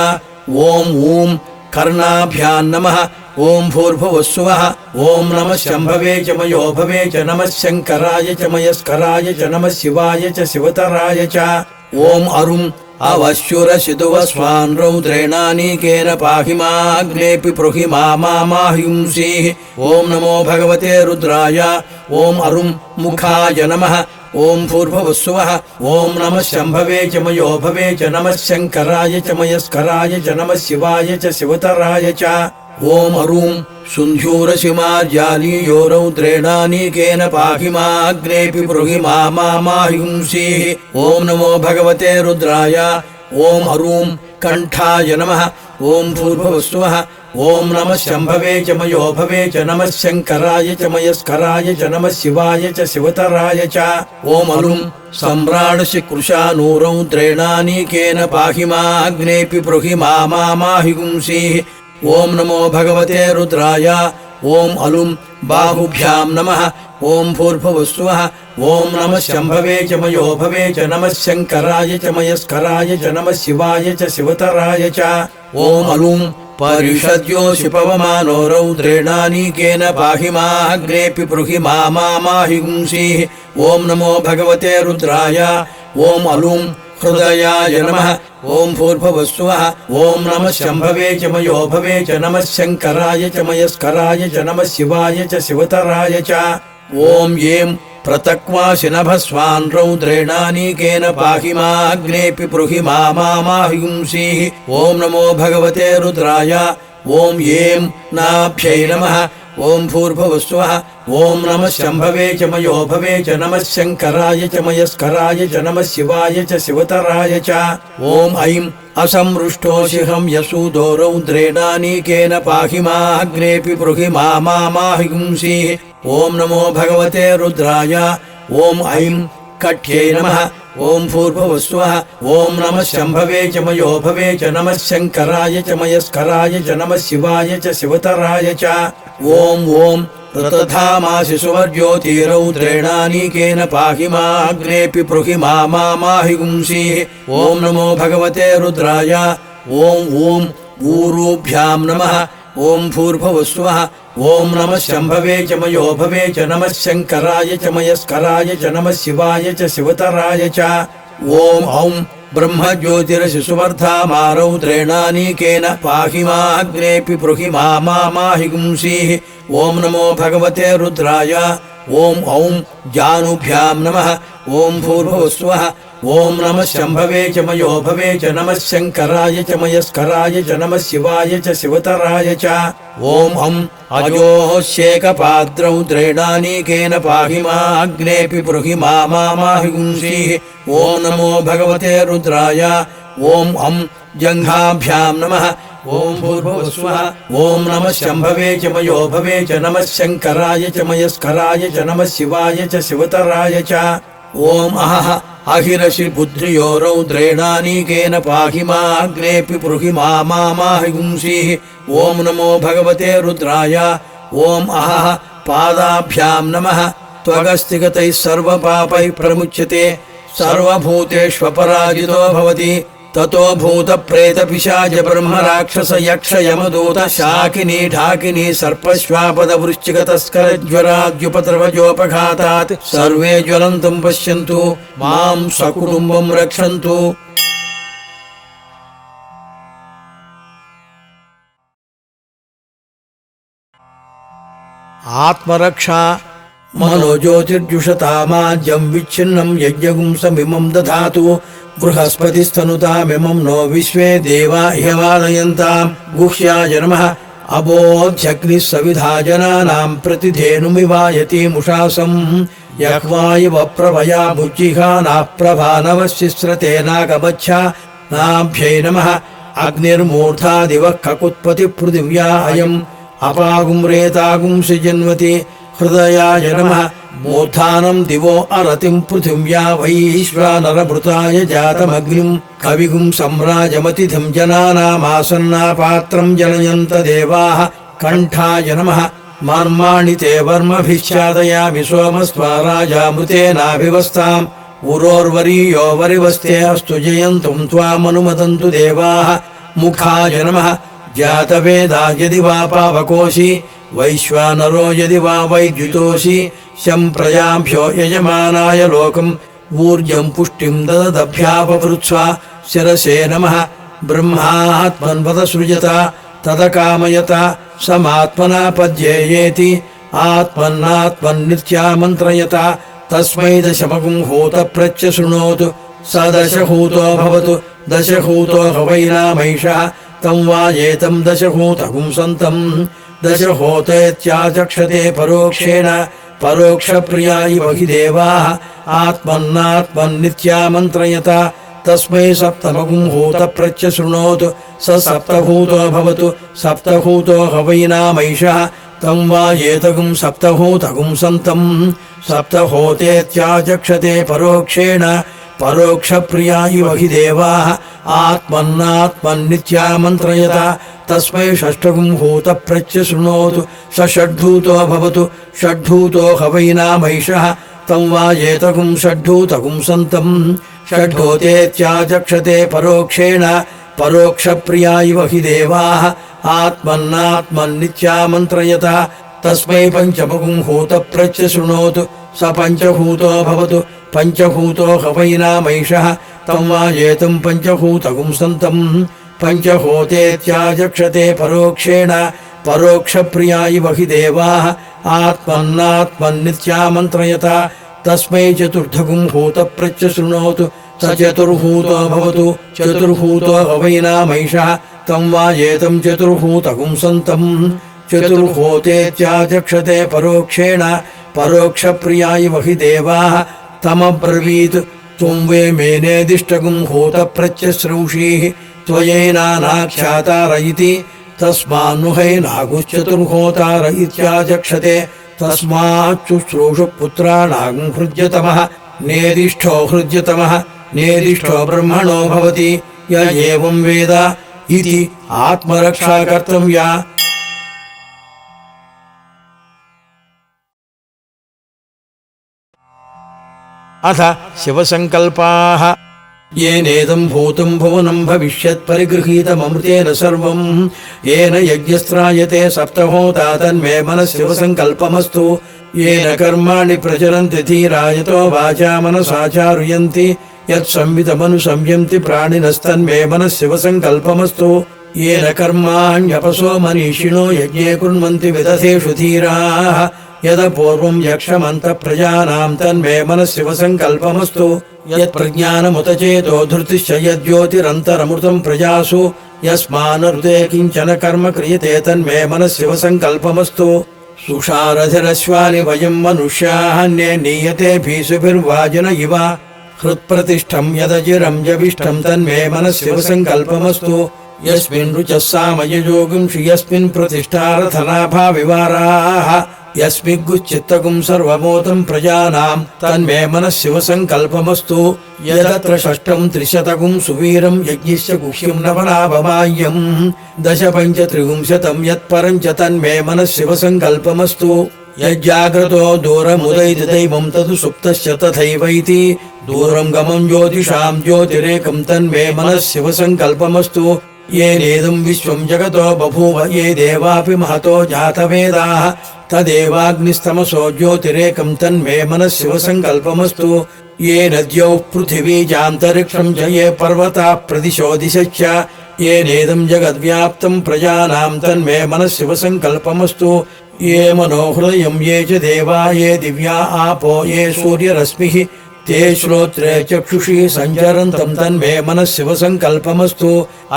ॐ ॐ कर्णाभ्याम् नमः। ॐ भूर्भुवस्वः ॐ नमः शम्भवे च मयोभवे च नमः शङ्कराय च मयस्कराय च नमः शिवाय च शिवतराय च। ॐ अरुम् अवश्युरशितुवस्वान् रौद्रेणानीकेन पाहि मा अग्नेऽपि पृहि मा माहिंसीः ॐ नमो भगवते रुद्राय। ॐ अरुम् मुखाय नमः। ॐ भूर्भुवस्वः ॐ नमः शम्भवे च मयोभवे च नमः शङ्कराय च मयस्कराय च नमः शिवाय च शिवतराय च ॐ अरुम् शुन्ध्यूरशिमार्जालीयो रौद्रेणानीकेन पाहि मा अग्नेऽपि बृहि मा माहिंसीः ॐ नमो भगवते रुद्राय। ॐ अरूम् कण्ठाय नमः। ॐ भूर्भुवस्वः ॐ नमः शम्भवे च मयोभवे च नमः शङ्कराय च मयस्कराय च नमः शिवाय च शिवतराय च। ॐ अरुम् सम्राडसि कृशानूरौद्रेणानीकेन पाहि मा अग्नेऽपि बृहि मा माहिंसीः ॐ नमो भगवते रुद्राय ॐ अलुम् बाहुभ्याम् नमः ॐ भूर्भुवस्वः ॐ नमः शम्भवे च मयोभवे च नमः शङ्कराय च मयस्कराय च नमः शिवाय च शिवतराय च। ॐ अलुम् परिषद्योषि पवमानो रौद्रेणानीकेन पाहि मा अग्रेऽपि पृहि मा माहिंसीः ॐ नमो भगवते रुद्राय ॐ अलुम् हृदयाय नमः। ॐ भूर्भुवस्वः। ॐ नमः शम्भवे च मयोभवे च नमः शङ्कराय च मयस्कराय च नमः शिवाय च शिवतराय च। ॐ येम् प्रतक्वासि नभस्वान् रौद्रेणानीकेन पाहि मा अग्नेऽपि पृहि मा माहिंसीः ॐ नमो भगवते रुद्राय। ॐ येम् नाभ्यै नमः ॐ भूर्भुवस्वः ॐ नमः शम्भवे च मयोभवे च नमः शङ्कराय च मयस्कराय च नमः शिवाय च शिवतराय च। ॐ ऐम् असमृष्टोऽशिहम् यसूदो रौद्रेणानीकेन पाहि मा अग्नेऽपि पृहि मा माहिंसीः ॐ नमो भगवते रुद्राय ॐ ऐम् कठ्यै नमः ॐ भूर्भुवस्वः ॐ नमः शम्भवे च मयोभवे च नमः शङ्कराय च मयस्कराय च नमः शिवाय च शिवतराय च। ॐ ॐ प्रतधामासि सुवर्ज्योतिरौद्रेणानीकेन पाहि मा अग्नेऽपि पृहि मा माहिंसीः ॐ नमो भगवते रुद्राय। ॐ ॐ ऊरूभ्याम् नमः ॐ भूर्भुवस्वः ॐ नमः शम्भवे च मयो भवे च नमः शङ्कराय च मयस्कराय च नमः शिवाय च शिवतराय च। ॐ औं ब्रह्मज्योतिरशिशुवर्धा मारौद्रेणानीकेन पाहि माग्नेऽपि बृहि मा माहि गुंसीः ॐ नमो भगवते रुद्राय। ॐ औं जानुभ्याम् नमः। ॐ भूर्भुवस्वः ॐ नमः शम्भवे च मयो भवे च नमः शङ्कराय च मयस्कराय च नमः शिवाय च शिवतराय च। ॐ हम् अजोः शेकपाद्रौ द्रेणानीकेन पाहि माग्नेऽपि बृहि मा माहिगुंसीः। ॐ नमो भगवते रुद्राय। ॐ हम् जङ्घाभ्याम् नमः। ॐ भूर्भुवस्वः। ॐ नमः शम्भवे च मयो भवे च नमः शङ्कराय च मयस्कराय च नमः शिवाय च शिवतराय च। ॐ अहः अहिरसि बुद्धियोरौ द्रेणानीकेन पाहि माग्नेऽपि बृहि मा माहिगुंसीः ॐ नमो भगवते रुद्राय। ॐ अहः पादाभ्याम् नमः। त्वगस्तिगतैः सर्वपापैः प्रमुच्यते। सर्वभूतेष्वपराजितो भवति ततो भूतप्रेतपिशाच ब्रह्म राक्षस यक्ष यमदूत शाकिनी ढाकिनी सर्पश्वापदवृश्चिकतस्करज्वराद्युपद्रवजोपघातात् सर्वे ज्वलन्तम् पश्यन्तु माम् सकुटुम्बम् रक्षन्तु। आत्मरक्षा मनोज्योतिर्जुषतामाज्यम् विच्छिन्नम् यज्ञगुंसमिमम् दधातु बृहस्पतिस्तनुतामिमम् नो विश्वे देवा ह्यवादयन्ताम् गुह्याय नमः अबोध्यग्निः सविधा जनानाम् प्रतिधेनुमिवायतीमुषासम् यह्वायव प्रभया भुजिहा नाप्रभा नवशिस्रतेनाकबच्छा नाभ्यै नमः। अग्निर्मूर्धादिवः ककुत्पतिपृथिव्या अयम्। अपागुम्रेतागुंसि जन्वति हृदयाय नमः। मूर्धानम् दिवो अरतिम् पृथिव्या वैश्वानरभृताय जातमग्निम् कविगुम् सम्राजमतिथिम् जनानामासन्नापात्रम् जनयन्त देवाः कण्ठाय नमः। मर्माणि ते वर्मभिश्चादयामि सोमस्त्वा राजामृतेनाभिवस्ताम्। उरोर्वरीयो वरिवस्ते अस्तु जयन्तुम् त्वामनुमदन्तु देवाः। मुखाय नमः। जातवेदा यदि वा पावकोशि वैश्वानरो यदि वा वैद्युतोषि शम्प्रजाभ्यो यजमानाय लोकम् ऊर्जम् पुष्टिम् दददभ्यापवृत्स्वा शिरसे नमः। ब्रह्मात्मन्वदसृजत तदकामयत समात्मना पद्येयेति आत्मन्नात्मन्नित्यामन्त्रयत तस्मै दशमगुम् हूतप्रच्च शृणोतु स दशहूतो भवतु दशहूतो हवैनामैषः तम् वा एतम् दशहूतगुम् सन्तम् दशहोतेत्याचक्षते परोक्षेण परोक्षप्रिया इव हि देवाः आत्मन्नात्मन्नित्यामन्त्रयत तस्मै सप्तमगुम् हूतप्रच्च शृणोतु स सप्तभूतो भवतु। सप्तभूतो हवैनामैषः तम् वा एतगुम् सप्तभूतगुम् सन्तम्। सप्तहोतेत्याचक्षते परोक्षेण परोक्षप्रिया इव हि देवाः। आत्मन्नात्मन्नित्यामन्त्रयत तस्मै षष्ठगुम् हूतप्रच्च शृणोतु स षड्भूतो भवतु षड्भूतो हवैनामैषः तम् वा एतगुम् षड्भूतगुम् सन्तम् षड्भूतेत्याचक्षते परोक्षेण परोक्षप्रिया इव हि देवाः आत्मन्नात्मन्नित्यामन्त्रयत। तस्मै पञ्चमगुम् हूतप्रच्च शृणोतु स पञ्चभूतो भवतु पञ्चभूतो हवैनामैषः तम् वा एतम् पञ्चभूतगुम् सन्तम् पञ्चहोतेत्याचक्षते परोक्षेण परोक्षप्रिया इव हि देवाः आत्मन्नात्मन्नित्यामन्त्रयत तस्मै चतुर्थगुम् भूतप्रच्च शृणोतु स चतुर्भूतो भवतु चतुर्भूतो हवैनामैषः तम् वा एतम् चतुर्भूतगुम् सन्तम्। चतुर्होतेत्याचक्षते परोक्षेण परोक्षप्रिया इव हि देवाः तमब्रवीत् त्वम् वे मेनेदिष्टगुम् हूतप्रच्च श्रौषीः त्वयैनानाख्यातार इति तस्मान्नुहैनागुश्चतुर्होतार इत्याचक्षते तस्माच्चुश्रूषु पुत्राणागम् हृद्यतमः नेदिष्ठो हृद्यतमः नेदिष्ठो ब्रह्मणो भवति य एवम् वेद इति आत्मरक्षा कर्तव्या अथ शिवसङ्कल्पाः येनेदम् भूतम् भुवनम् भविष्यत्परिगृहीतममृतेन सर्वम्। येन यज्ञस्त्रायते सप्तहोता तन्मे मनस्शिवसङ्कल्पमस्तु येन कर्माणि प्रचरन्ति धीरायतो वाचा मनसाचारुयन्ति यत्संवितमनुसंयन्ति प्राणिनस्तन्मे मनस्शिवसङ्कल्पमस्तु येन कर्माण्यपसो मनीषिणो यज्ञे कुर्वन्ति विदधेषु धीराः यदपूर्वम् यक्षमन्तः प्रजानाम् तन्मे मनस्शिवसङ्कल्पमस्तु यत्प्रज्ञानमुत चेतो धृतिश्च यद्योतिरन्तरमृतम् प्रजासु यस्मानृते किञ्चन कर्म क्रियते तन्मे मनस्शिवसङ्कल्पमस्तु सुषारथिरश्वानि वयम् मनुष्याहन्ये नीयते भीषुभिर्वाजिन इव। हृत्प्रतिष्ठम् यदजिरम् जविष्ठम् तन्मे मनस्शिवसङ्कल्पमस्तु यस्मिन् रुचः सामययोगुंषि यस्मिन् प्रतिष्ठारथनाभाविवाराः यस्मिग्गुच्चित्तकुम् सर्वमोतम् प्रजानाम् तन्मे मनः शिवसङ्कल्पमस्तु यदत्र षष्ठम् त्रिशतकुम् सुवीरम् यज्ञश्च गुह्यम् नवनाभमाय्यम् दश पञ्च त्रिविंशतम् यत्परम् च तन्मे मनः शिवसङ्कल्पमस्तु यज्जाग्रतो दूरमुदैति दैवम् तदु सुप्तश्च तथैवैति। दूरम् गमम् ज्योतिषाम् ज्योतिरेकम् तन्मे मनः शिवसङ्कल्पमस्तु येनेदम् विश्वम् जगतो बभूव ये देवापि महतो जातवेदाः तदेवाग्निस्तमसो ज्योतिरेकम् तन्मे मनः शिवसङ्कल्पमस्तु ये नद्यौ पृथिवीजान्तरिक्षम् च ये पर्वताः प्रदिशो दिशश्च। येनेदम् जगद्व्याप्तम् प्रजानाम् तन्मे मनः शिवसङ्कल्पमस्तु ये मनोहृदयम् ये च देवा, ये दिव्या, आपो, ये सूर्यरश्मिः। ते श्रोत्रे चक्षुषी सञ्चरन्तम् तन्मे मनः शिवसङ्कल्पमस्तु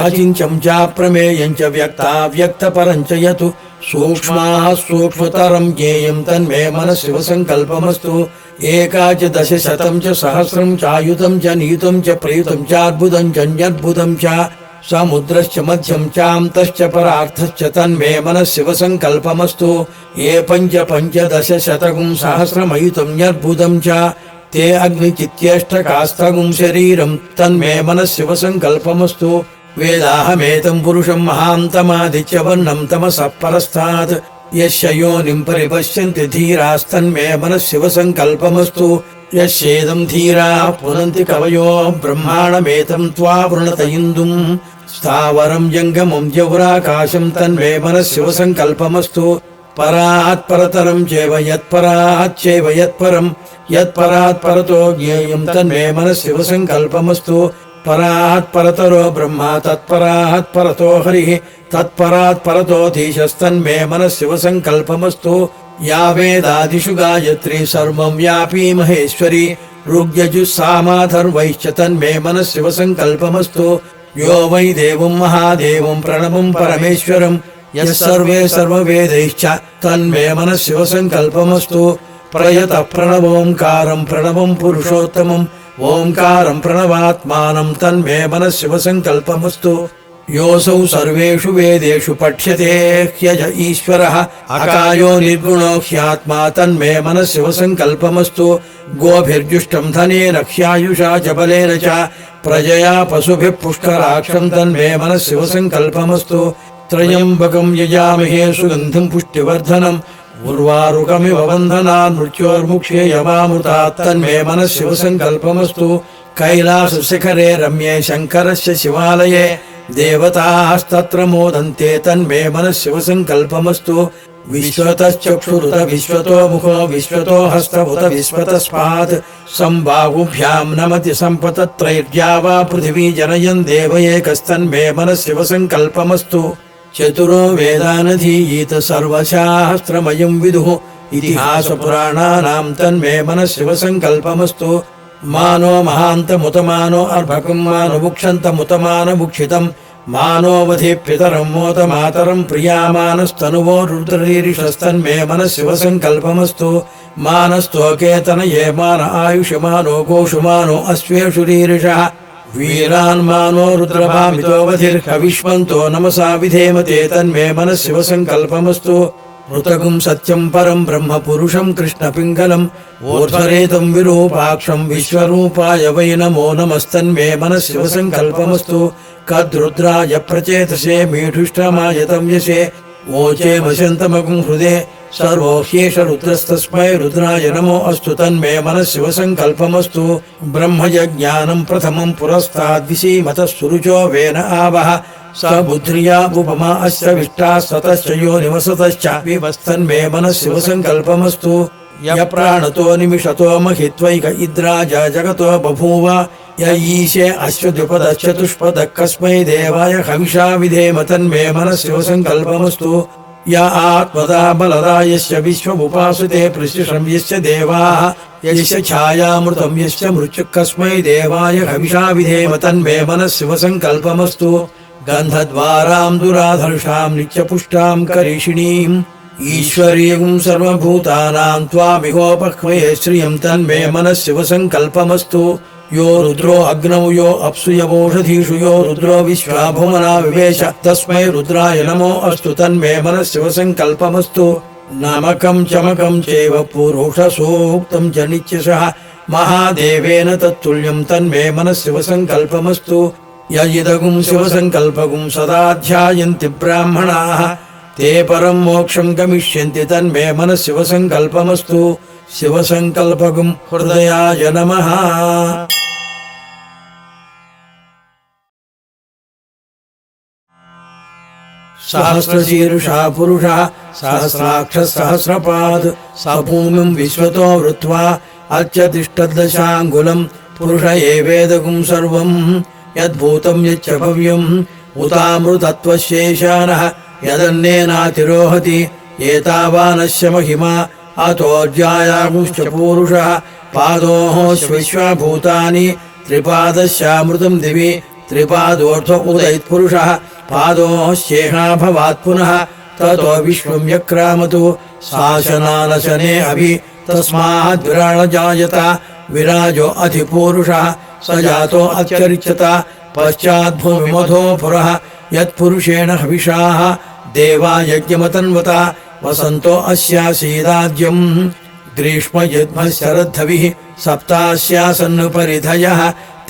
अचिञ्चम् चाप्रमेयम् च व्यक्ता व्यक्तपरम् च यत्। सूक्ष्माः सूक्ष्मतरम् ज्ञेयम् तन्मे मनः शिवसङ्कल्पमस्तु एका च दशशतम् च सहस्रम् चायुतम् च नीतम् च प्रयुतम् चाद्भुतम् च च। समुद्रश्च मध्यम् चान्तश्च परार्थश्च तन्मे मनः शिवसङ्कल्पमस्तु ये पञ्च पञ्चदशशतकम् सहस्रमयुतम् न्यद्भुतम् च ते अग्निचित्येष्टकास्तगुम् शरीरम् तन्मे मनः शिवसङ्कल्पमस्तु वेदाहमेतम् पुरुषम् महान्तमादित्य वर्णम् तमसः परस्तात्। यस्य योनिम् परिपश्यन्ति धीरास्तन्मे मनः शिवसङ्कल्पमस्तु यस्येदम् धीराः पुनन्ति कवयो ब्रह्माणमेतम् त्वा वृणत इन्दुम्। स्थावरम् जङ्गमम् जौराकाशम् तन्मे मनः परात्परतरम् चैव यत्पराच्चैव यत्परम् यत्परात्परतो ज्ञेयम् तन्मे मनः शिवसङ्कल्पमस्तु परात्परतरो ब्रह्मा तत्परात्परतो हरिः तत्परात्परतोऽधीशस्तन्मे मनः शिवसङ्कल्पमस्तु या वेदादिषु गायत्री सर्वम् व्यापी महेश्वरी ऋग्यजुः सामाथर्वैश्च तन्मे मनः शिवसङ्कल्पमस्तु यो वै देवम् महादेवम् प्रणवम् परमेश्वरम् यः सर्वे सर्ववेदैश्च तन्मे मनः शिवसङ्कल्पमस्तु प्रयतः प्रणवोङ्कारम् प्रणवम् पुरुषोत्तमम् ओङ्कारम् प्रणवात्मानम् तन्मे मनः शिवसङ्कल्पमस्तु योऽसौ सर्वेषु वेदेषु पठ्यते ह्यज ईश्वरः अकायो निर्गुणो ह्यात्मा तन्मे मनः शिवसङ्कल्पमस्तु गोभिर्जुष्टम् धनेन ह्यायुषा च बलेन च प्रजया पशुभिः पुष्कराक्षम् तन्मे मनः शिवसङ्कल्पमस्तु त्रयम्बकम् यजामहे सुगन्धिम् पुष्टिवर्धनम् उर्वारुकमिव बन्धनान् मृत्योर्मुक्ष्ये यवामृतात् तन्मे मनः शिवसङ्कल्पमस्तु कैलासशिखरे रम्ये शङ्करस्य शिवालये देवतास्तत्र मोदन्ते तन्मे मनः शिवसङ्कल्पमस्तु विश्वतश्चक्षुरुत विश्वतो मुखो विश्वतो हस्तभुत विश्वतस्मात्। सम्बाहुभ्याम् नमति सम्पतत्रैर्या वा पृथिवी जनयन् देव एकस्तन्मे मनः शिवसङ्कल्पमस्तु चतुरो वेदानधीयीत सर्वशास्त्रमयम् विदुः। इतिहासपुराणानाम् तन्मे मनः शिवसङ्कल्पमस्तु मानो महान्तमुतमानो अर्भकम् मानुमुक्षन्तमुतमानमुक्षितम् मानोऽवधि पितरम् मोतमातरम् प्रियामानस्तनुवो रुद्ररीरिषस्तन्मे मनः शिवसङ्कल्पमस्तु मानस्तोकेतन ये मान आयुषमानो गोषुमानो अश्वेषु रीरिषः वीरान्मानो रुद्रभामितोऽवधिर्हविष्मन्तो नमसा विधेमते तन्मे मनः शिवसङ्कल्पमस्तु ऋतगुम् सत्यम् परम् ब्रह्म पुरुषम् कृष्णपिङ्गलम् ऊर्ध्वरेतम् विरूपाक्षम् विश्वरूपाय वै नमो नमस्तन्मे मनः शिवसङ्कल्पमस्तु कद्रुद्राय प्रचेतसे मीढुष्टमायतम् यशे ओचे वशन्तमकुम् हृदे सर्वो रुद्रस्तस्मै रुद्राय नमो अस्तु तन्मे मनः शिवसङ्कल्पमस्तु ब्रह्मयज्ञानम् प्रथमम् पुरस्ताद्विषीमतः सुरुचो वेन आवह स बुद्ध्रिया उपमा अस्य विष्टा सतश्च यो निवसतश्च विवस्तन्मे मनः शिवसङ्कल्पमस्तु य प्राणतो निमिषतो महित्वैक इद्राज जगतो बभूव य ईशे अश्वद्विपदश्चतुष्पदः कस्मै देवाय हविषा विधेम तन्मे मनः शिवसङ्कल्पमस्तु य आत्मदा बलदा यस्य विश्वमुपासुते पृष्ठम् यस्य देवाः, यस्य छायामृतम् यस्य मृत्युः कस्मै देवाय हविषा विधेम तन्मे मनः शिवसङ्कल्पमस्तु गन्धद्वाराम् दुराधर्षाम् नित्यपुष्टाम् करिषिणीम्। ईश्वरीयम् सर्वभूतानाम् त्वामिहोपक्वये श्रियम् तन्मे मनः शिवसङ्कल्पमस्तु यो रुद्रो अग्नौ यो अप्सु यवोषधीषु यो रुद्रो विश्वाभुमना विवेश। तस्मै रुद्राय नमो अस्तु तन्मे मनः शिवसङ्कल्पमस्तु नमकम् चमकम् चैव पुरुषसूक्तम् च नित्यशः। महादेवेन तत्तुल्यम् तन्मे मनः य इदगुम् शिवसङ्कल्पगुम् सदा ध्यायन्ति ब्राह्मणाः। ते परम् मोक्षम् गमिष्यन्ति तन्मे मनः शिवसङ्कल्पगुम् हृदयाय नमः सहस्रशीर्षा सहस्रपाद् स भूमिम् विश्वतो वृत्वा अत्यतिष्ठद्दशाङ्गुलम् पुरुष एवेदगुम् सर्वम् यद्भूतम् यच्च भव्यम् उतामृतत्वशेषानः यदन्नेनातिरोहति एतावानस्य महिमा अतोऽध्यायागुश्च पूरुषः पादोः विश्वभूतानि त्रिपादस्यामृतम् दिवि त्रिपादोऽर्थ उदयत्पुरुषः पादोः शेषा भवात् पुनः ततो विश्वम् यक्रामतु। शासनानशने अभि तस्माद्विराणजायत विराजो अधिपूरुषः स जातो अत्यरिच्यत। पश्चाद्भूमिमधो पुरः यत्पुरुषेण हविषाः देवा यज्ञमतन्वता वसन्तो अस्यासीदाद्यम् ग्रीष्म शरद्धविः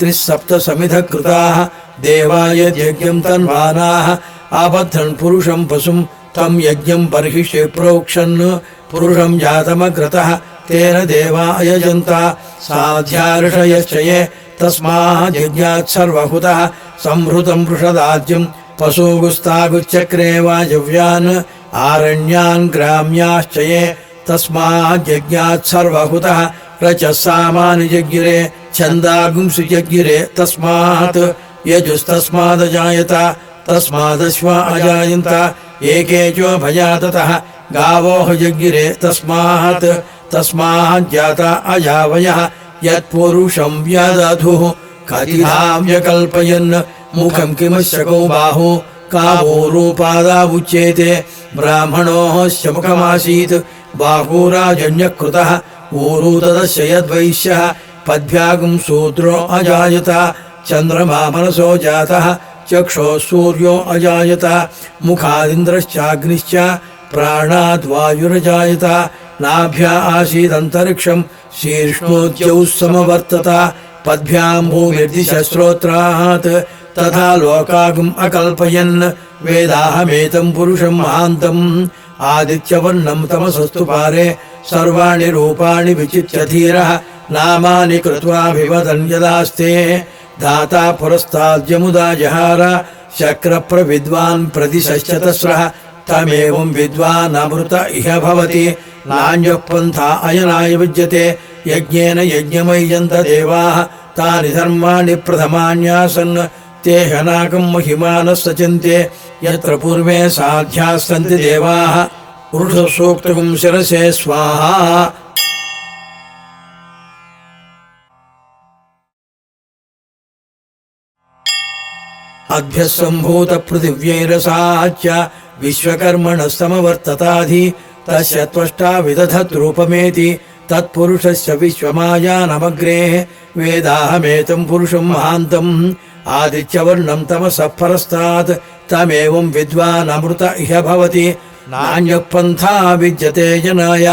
सप्तास्यासन् परिधयः त्रिः सप्त समिध कृताः देवाय यज्ञम् तन्वानाः आबद्धन् पुरुषम् पशुम् तम् यज्ञम् बर्हिषे प्रोक्षन्। पुरुषम् जातमग्रतः तेन देवा अयजन्ता साध्यार्षयश्च ये तस्माज्ञात् सर्वहुतः संहृतम् पृषदाद्यम् पशुगुस्तागुच्चक्रे वायव्यान् आरण्यान् ग्राम्याश्च ये तस्माज्ञात् सर्वहुतः रचः सामानि जज्ञिरे छन्दागुंसु जज्ञिरे तस्मात्। यजुस्तस्मादजायत तस्मादश्वा अजायन्त। एकेचो भजाततः गावोः जज्ञिरे तस्मात्। तस्माज्जाता अजावयः यत्पुरुषम् व्यदधुः। कतिधाव्यकल्पयन् मुखम् किमश्यकौ बाहु। कावोरूपादावुच्येते ब्राह्मणोऽस्य मुखमासीत् बाहूराजन्यकृतः ऊरू तदस्य यद्वैश्यः पद्भ्यागुम् शूद्रो अजायत चन्द्रमा मनसो जातः, चक्षोः सूर्यो अजायत, मुखादिन्द्रश्चाग्निश्च प्राणाद्वायुरजायत नाभ्या आसीदन्तरिक्षम् शीर्ष्णोद्यौ समवर्तत भूमिर्दिशस्रोत्रात् तथा लोकागुम् अकल्पयन् वेदाहमेतम् पुरुषम् महान्तम् आदित्यवर्णम् तमसस्तु पारे, सर्वाणि रूपाणि विचित्य नामानि कृत्वाभिवदन् यदास्ते। दाता पुरस्ताद्यमुदा जहार शक्रप्रविद्वान् प्रदिशश्च तस्रः तमेवम् विद्वानमृत इह भवति। नान्यः पन्था अयनाय विद्यते। यज्ञेन यज्ञमय्यन्त देवाः, तानि धर्माणि प्रथमान्यासन्। ते हनाकम् महिमानः सचन्ते यत्र पूर्वे साध्याः सन्ति देवाः। पुरुषसूक्तकम् शिरसे स्वाहा। अभ्यः सम्भूतपृथिव्यैरसाच्य विश्वकर्मणस्तमवर्तताधि तस्य त्वष्टा विदधद्रूपमेति तत्पुरुषस्य विश्वमायानमग्रेः वेदाहमेतम् पुरुषम् महान्तम् आदित्यवर्णम् तमसः परस्तात् तमेवम् विद्वानमृत इह भवति। नान्यः पन्था विद्यते जनाय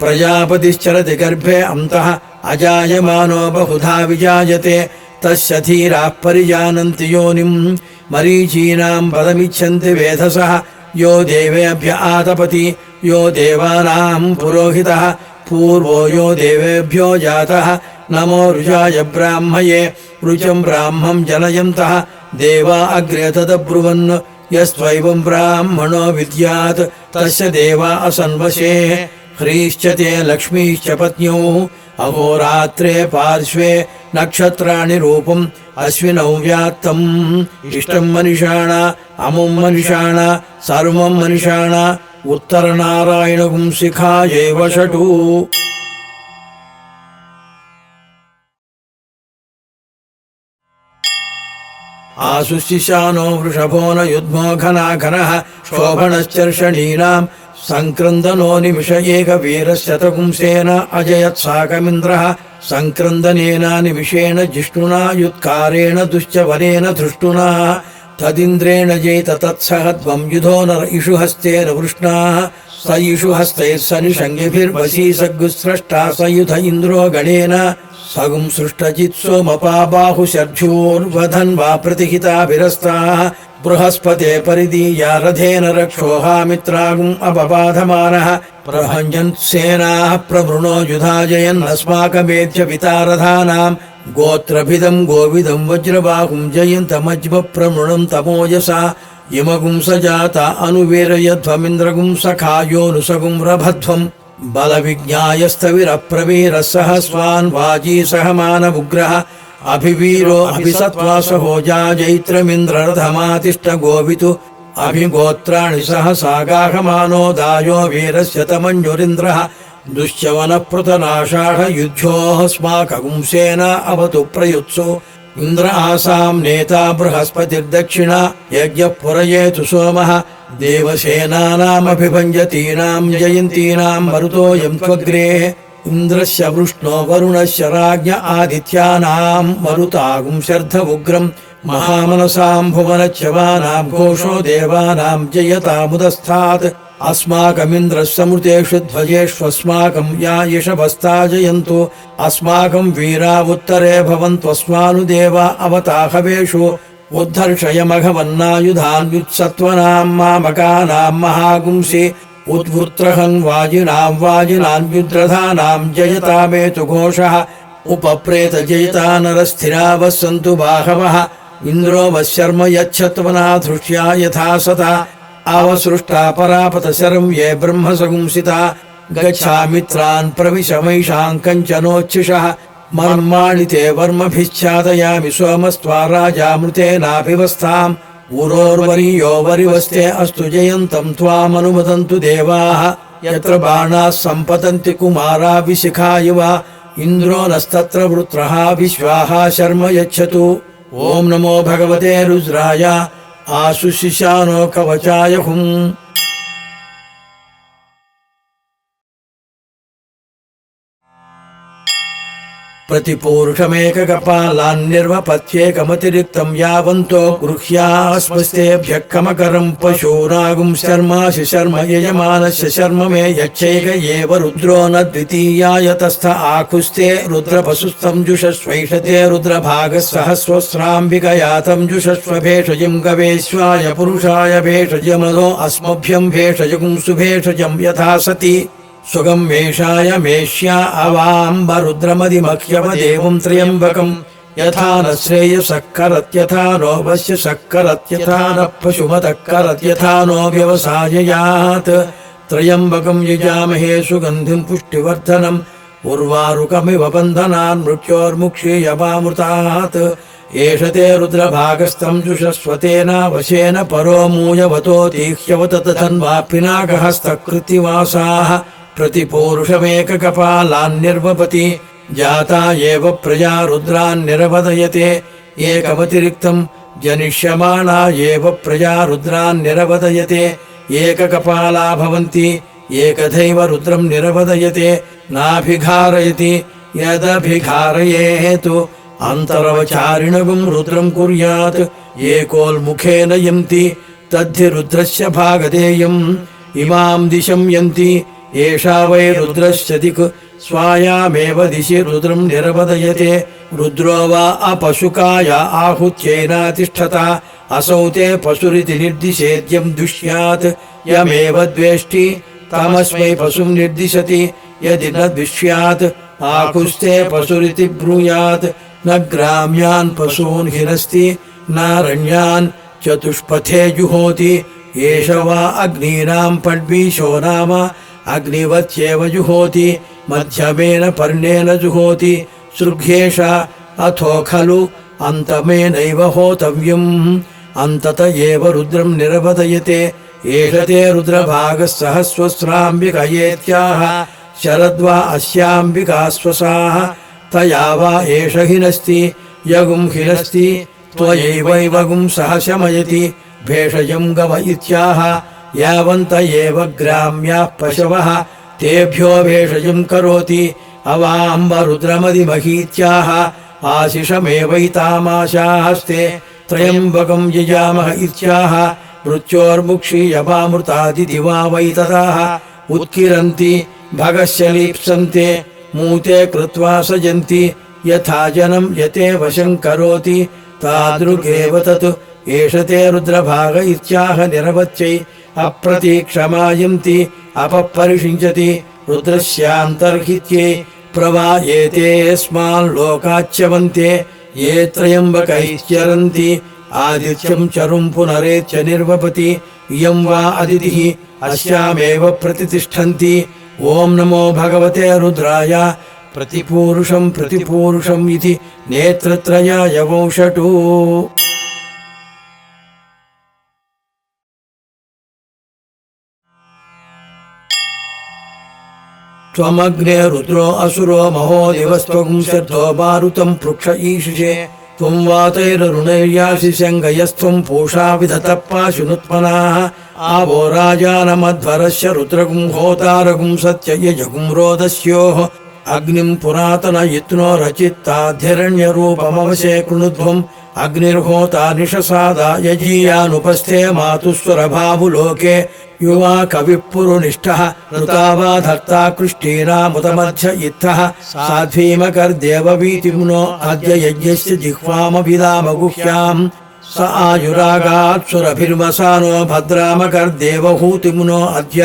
प्रजापतिश्चरति गर्भे अन्तः अजायमानो बहुधा विजायते तस्य धीराः परिजानन्ति योनिम् मरीचीनाम् पदमिच्छन्ति वेधसः। यो देवेभ्य आतपति यो देवानाम् पुरोहितः। पूर्वो यो देवेभ्यो जातः। नमो रुजाय ब्राह्मये रुचम् ब्राह्मम् जनयन्तः। देवा अग्रे तदब्रुवन् यस्त्वैवम् ब्राह्मणो विद्यात्। तस्य देवा असन्वशे ह्रीश्च ते लक्ष्मीश्च पत्न्योः। अहोरात्रे पार्श्वे नक्षत्राणि रूपम् अश्विनौ व्यात्तम् इष्टम् मनिषाण अमुम् मनिषाण सर्वम् मनिषाण उत्तरनारायणपुंसिखायैव षटु। आशुशिशानो वृषभो न युग्मो घनाघनः शोभनश्चर्षणीनाम् सङ्क्रन्दनो निमिष एकवीरशतपुंसेन अजयत्साकमिन्द्रः सङ्क्रन्दनेन निमिषेण जिष्णुना युत्कारेण दुश्च वनेन धृष्टुना तदिन्द्रेण जैत तत्सहध्वम् युधो न इषुहस्तेन वृष्णाः स इषुहस्तैः स निषङ्गिभिर्वशी सग्गुस्रष्टा स युध इन्द्रो गणेन। सगुम् सृष्टचित्सोमपा बाहुशर्झूर्वधन्वा प्रतिहिताभिरस्ताः। बृहस्पते परिदीया रथेन रक्षोहामित्रागुम् अपबाधमानः। प्रभञ्जन्सेनाः प्रवृणो युधाजयन्नस्माकमेध्य पितारथानाम् गोत्रभिदम् गोविदम् वज्रबाहुम् जयन्तमज्म प्रमृणम् तमोजसा इमगुम् स जाता अनुवीरयध्वमिन्द्रगुम् सखायोऽनुसगुम् रभध्वम् बलविज्ञायस्तविरप्रवीरः सह स्वान् वाजी सह मानवुग्रः अभिवीरो अभिसत्त्वासहोजा जैत्रमिन्द्ररथमातिष्ठ गोवितु अभिगोत्राणि सह सागाहमानो दायो वीरस्य तमञ्जुरिन्द्रः दुश्चवनपृतनाषाढ युध्योऽस्माकगुंसेन अवतु प्रयुत्सु इन्द्र आसाम् नेता बृहस्पतिर्दक्षिणा यज्ञः पुरयेतु सोमः। देवसेनानामभिभञ्जतीनाम् जयन्तीनाम् मरुतोऽयम् त्वग्रे। इन्द्रस्य वृष्णो वरुणस्य राज्ञ आदित्यानाम् मरुतागुम् शर्ध उग्रम् महामनसाम् भुवनच्यवानाम् घोषो देवानाम् जयतामुदस्थात् अस्माकमिन्द्रः समृतेषु ध्वजेष्वस्माकम् या यशभस्ता जयन्तु अस्माकम् वीरावुत्तरे भवन्त्वस्मानुदेवा अवताहवेषु। उद्धर्षयमघवन्नायुधान्युत्सत्त्वनाम् मामकानाम् महागुंसि। उद्वृत्रहन् वाजिनाम् वाजिनान्युद्रधानाम् जयतामेतु घोषः। उपप्रेत जयता नरस्थिरावः सन्तु बाहवः। इन्द्रो वः शर्म यच्छत्वना धृष्या यथा सता आवसृष्टा परापतशरम् ये ब्रह्मसगुंसिता गच्छामित्रान् प्रविशमैषाम् कञ्चनोच्छिषः। मर्माणि ते वर्मभिश्चादयामि सोमस्त्वा राजामृतेनाभिवस्थाम्। उरोर्वरीयो वरिवस्ते अस्तु जयन्तम् त्वामनुमदन्तु देवाः। यत्र बाणाः सम्पतन्ति कुमारा विशिखा इव इन्द्रो नस्तत्र वृत्रः विश्वाः शर्म यच्छतु। ॐ नमो भगवते रुद्राय आशुशिशानो कवचाय हुम् प्रतिपूरुषमेककपालान्निर्वपत्येकमतिरिक्तम् यावन्तो गृह्यास्मस्तेभ्यः कमकरम् पशूरागुम् शर्माशि शर्म यजमानस्य शर्म मे यच्छैक एव रुद्रो न द्वितीयाय तस्थ आकुस्ते रुद्रपशुस्तम् जुषस्वैषते रुद्रभागः सहस्वस्राम्बिकया तम् जुषस्व भेषजम् गवेश्वाय पुरुषाय भेषजमनो अस्मभ्यम् भेषजगुम् सुभेषजम् यथा सति सुगम् मेषाय मेष्या अवाम्ब रुद्रमदिमह्यवदेवम् त्र्यम्बकम्। यथा न श्रेयसः करत्यथा नो वश्य शक्करत्यथा न पशुमतः करत्यथा नो व्यवसाययात्। त्र्यम्बकम् युजामहे सुगन्धिम् पुष्टिवर्धनम् उर्वारुकमिव बन्धनान् मृत्योर्मुक्षीयवामृतात् एष ते रुद्रभागस्तम् जुषस्वतेन वशेन परो मूयवतोतीह्यवततन्वापिनाकहस्तकृतिवासाः प्रतिपूरुषमेककपालान्निर्वपति। जाता एव प्रजा रुद्रान्निरवदयते एकमतिरिक्तम् जनिष्यमाणा एव प्रजा रुद्रान्निरवदयते एककपाला भवन्ति एकथैव रुद्रम् निरवदयते। नाभिघारयति यदभिघारयेतु। अन्तरवचारिणगुम् रुद्रम् कुर्यात् एकोल्मुखेन यन्ति तद्धि रुद्रस्य भागधेयम्। इमाम् दिशम् यन्ति एषा वै रुद्रश्च दिक् स्वायामेव दिशि रुद्रम् निरवदयते। रुद्रो वा अपशुकाय आहुत्यैनातिष्ठता। असौ ते पशुरिति निर्दिशेद्यम् दुष्यात्। यमेव द्वेष्टि तमस्मै पशुम् निर्दिशति। यदि न द्विष्यात् आकुस्ते पशुरिति ब्रूयात्। न ग्राम्यान् पशून् हिरस्ति नारण्यान् चतुष्पथे जुहोति। एष वा अग्नीनाम् पड्वीशो नाम अग्निवत्येव जुहोति मध्यमेन पर्णेन जुहोति सृघ्येष अथो खलु अन्तमेनैव होतव्यम्। अन्तत एव रुद्रम् निरवदयते एष ते रुद्रभागः सहस्वस्राम्बिकयेत्याह शरद्वा अस्याम्बिकाश्वसाः तया वा एष हिनस्ति यगुम् हिनस्ति त्वयैवैवगुम् सह शमयति भेषजम् गव इत्याह यावन्त एव ग्राम्याः पशवः तेभ्यो भेषजम् करोति। अवाम्ब रुद्रमदिमहीत्याह आशिषमेवैतामाशास्ते त्रयम्बकम् यजामः इत्याह मृत्योर्मुक्षीयपामृतादिति वा तदाः उत्किरन्ति भगस्य लीप्सन्ते मूते कृत्वा सजन्ति यथा जनम् यते वशम् करोति तादृगेव तत् एष ते रुद्रभाग इत्याह निरवच्यै अप्रतीक्षमायन्ति अपपरिषिञ्चति रुद्रस्यान्तर्हित्यै प्रवायेतेऽस्मान् लोकाच्यवन्ते ये त्रयम्बकैश्चरन्ति आदित्यम् चरुम् पुनरेत्य निर्वपति इयम् वा अदितिः अस्यामेव प्रतितिष्ठन्ति। ॐ नमो भगवते रुद्राय प्रतिपूरुषम् प्रतिपूरुषम् इति नेत्रत्रयाय वंशटु त्वमग्रे रुद्रो असुरो महो दिवस्त्वं शर्धो पृक्ष ईशुषे त्वं वातैररुणैर्यासि शङ्गयस्त्वं पूषा विधतः पाशुनुत्पनाः। आवो राजानमध्वरस्य रुद्रगुं होतारगुं सत्ययजगुं रोदस्योः। अग्निं पुरातनयित्नो रचित्ताधिरण्यरूपमवशे कृणुध्वम्। अग्निर्होता निशसादा यजीयानुपस्थे मातुस्वरभावुलोके युवा कविः पुरुनिष्ठः ऋता वा धर्ता कृष्टीनामुतमध्य इत्थः। साध्वीमकर्देववीतिम्नो अद्य यज्ञस्य जिह्वामभिदामगुह्याम्। स आयुरागात् सुरभिर्वसानो भद्रामकर्देवहूतिम्नो अद्य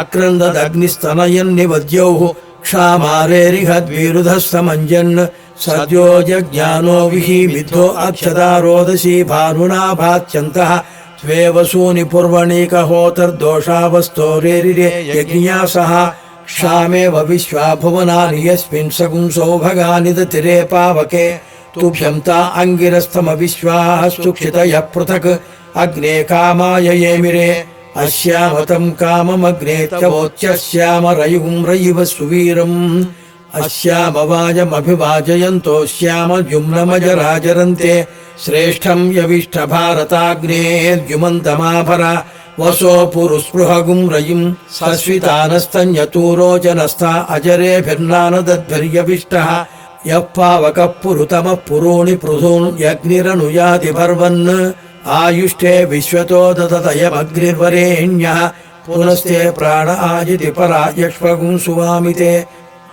अक्रन्ददग्निस्तनयन्निवद्यौः क्षामारेरिहद्विरुधः समञ्जन् सद्यो जज्ञानो विहीमिद्धो अक्षदा रोदसी भानुना भात्यन्तः त्वे वसूनि पूर्वणीकहोतर्दोषावस्तोरेरिरे यज्ञया सह क्षामेव विश्वा भुवनानि यस्मिन् सगुंसौभगानि दतिरे पावके तुभ्यन्ता अङ्गिरस्तमविश्वाः सुक्षितयः पृथक् अग्ने कामाय येमिरे अस्यामतम् काममग्नेत्यवोच्यस्याम रयुम् रयिव सुवीरम् अस्यामवाजमभिवाजयन्तो श्याम जुम्नमजराजरन्ते श्रेष्ठम् यविष्ठभारताग्नेर्युमन्तमाभर वसो पुरुस्पृहगुम् रयिम् सस्वितानस्तन्यतूरोचनस्था अजरेभिर्नानदद्भिर्यविष्टः यः पावकः पुरुतमः पुरूणि पृथून् यग्निरनुयाति पर्वन् आयुष्टे विश्वतो ददतयमग्निर्वरेण्यः पुनस्ते प्राण आजिति परा यक्ष्मगुम् सुवामिते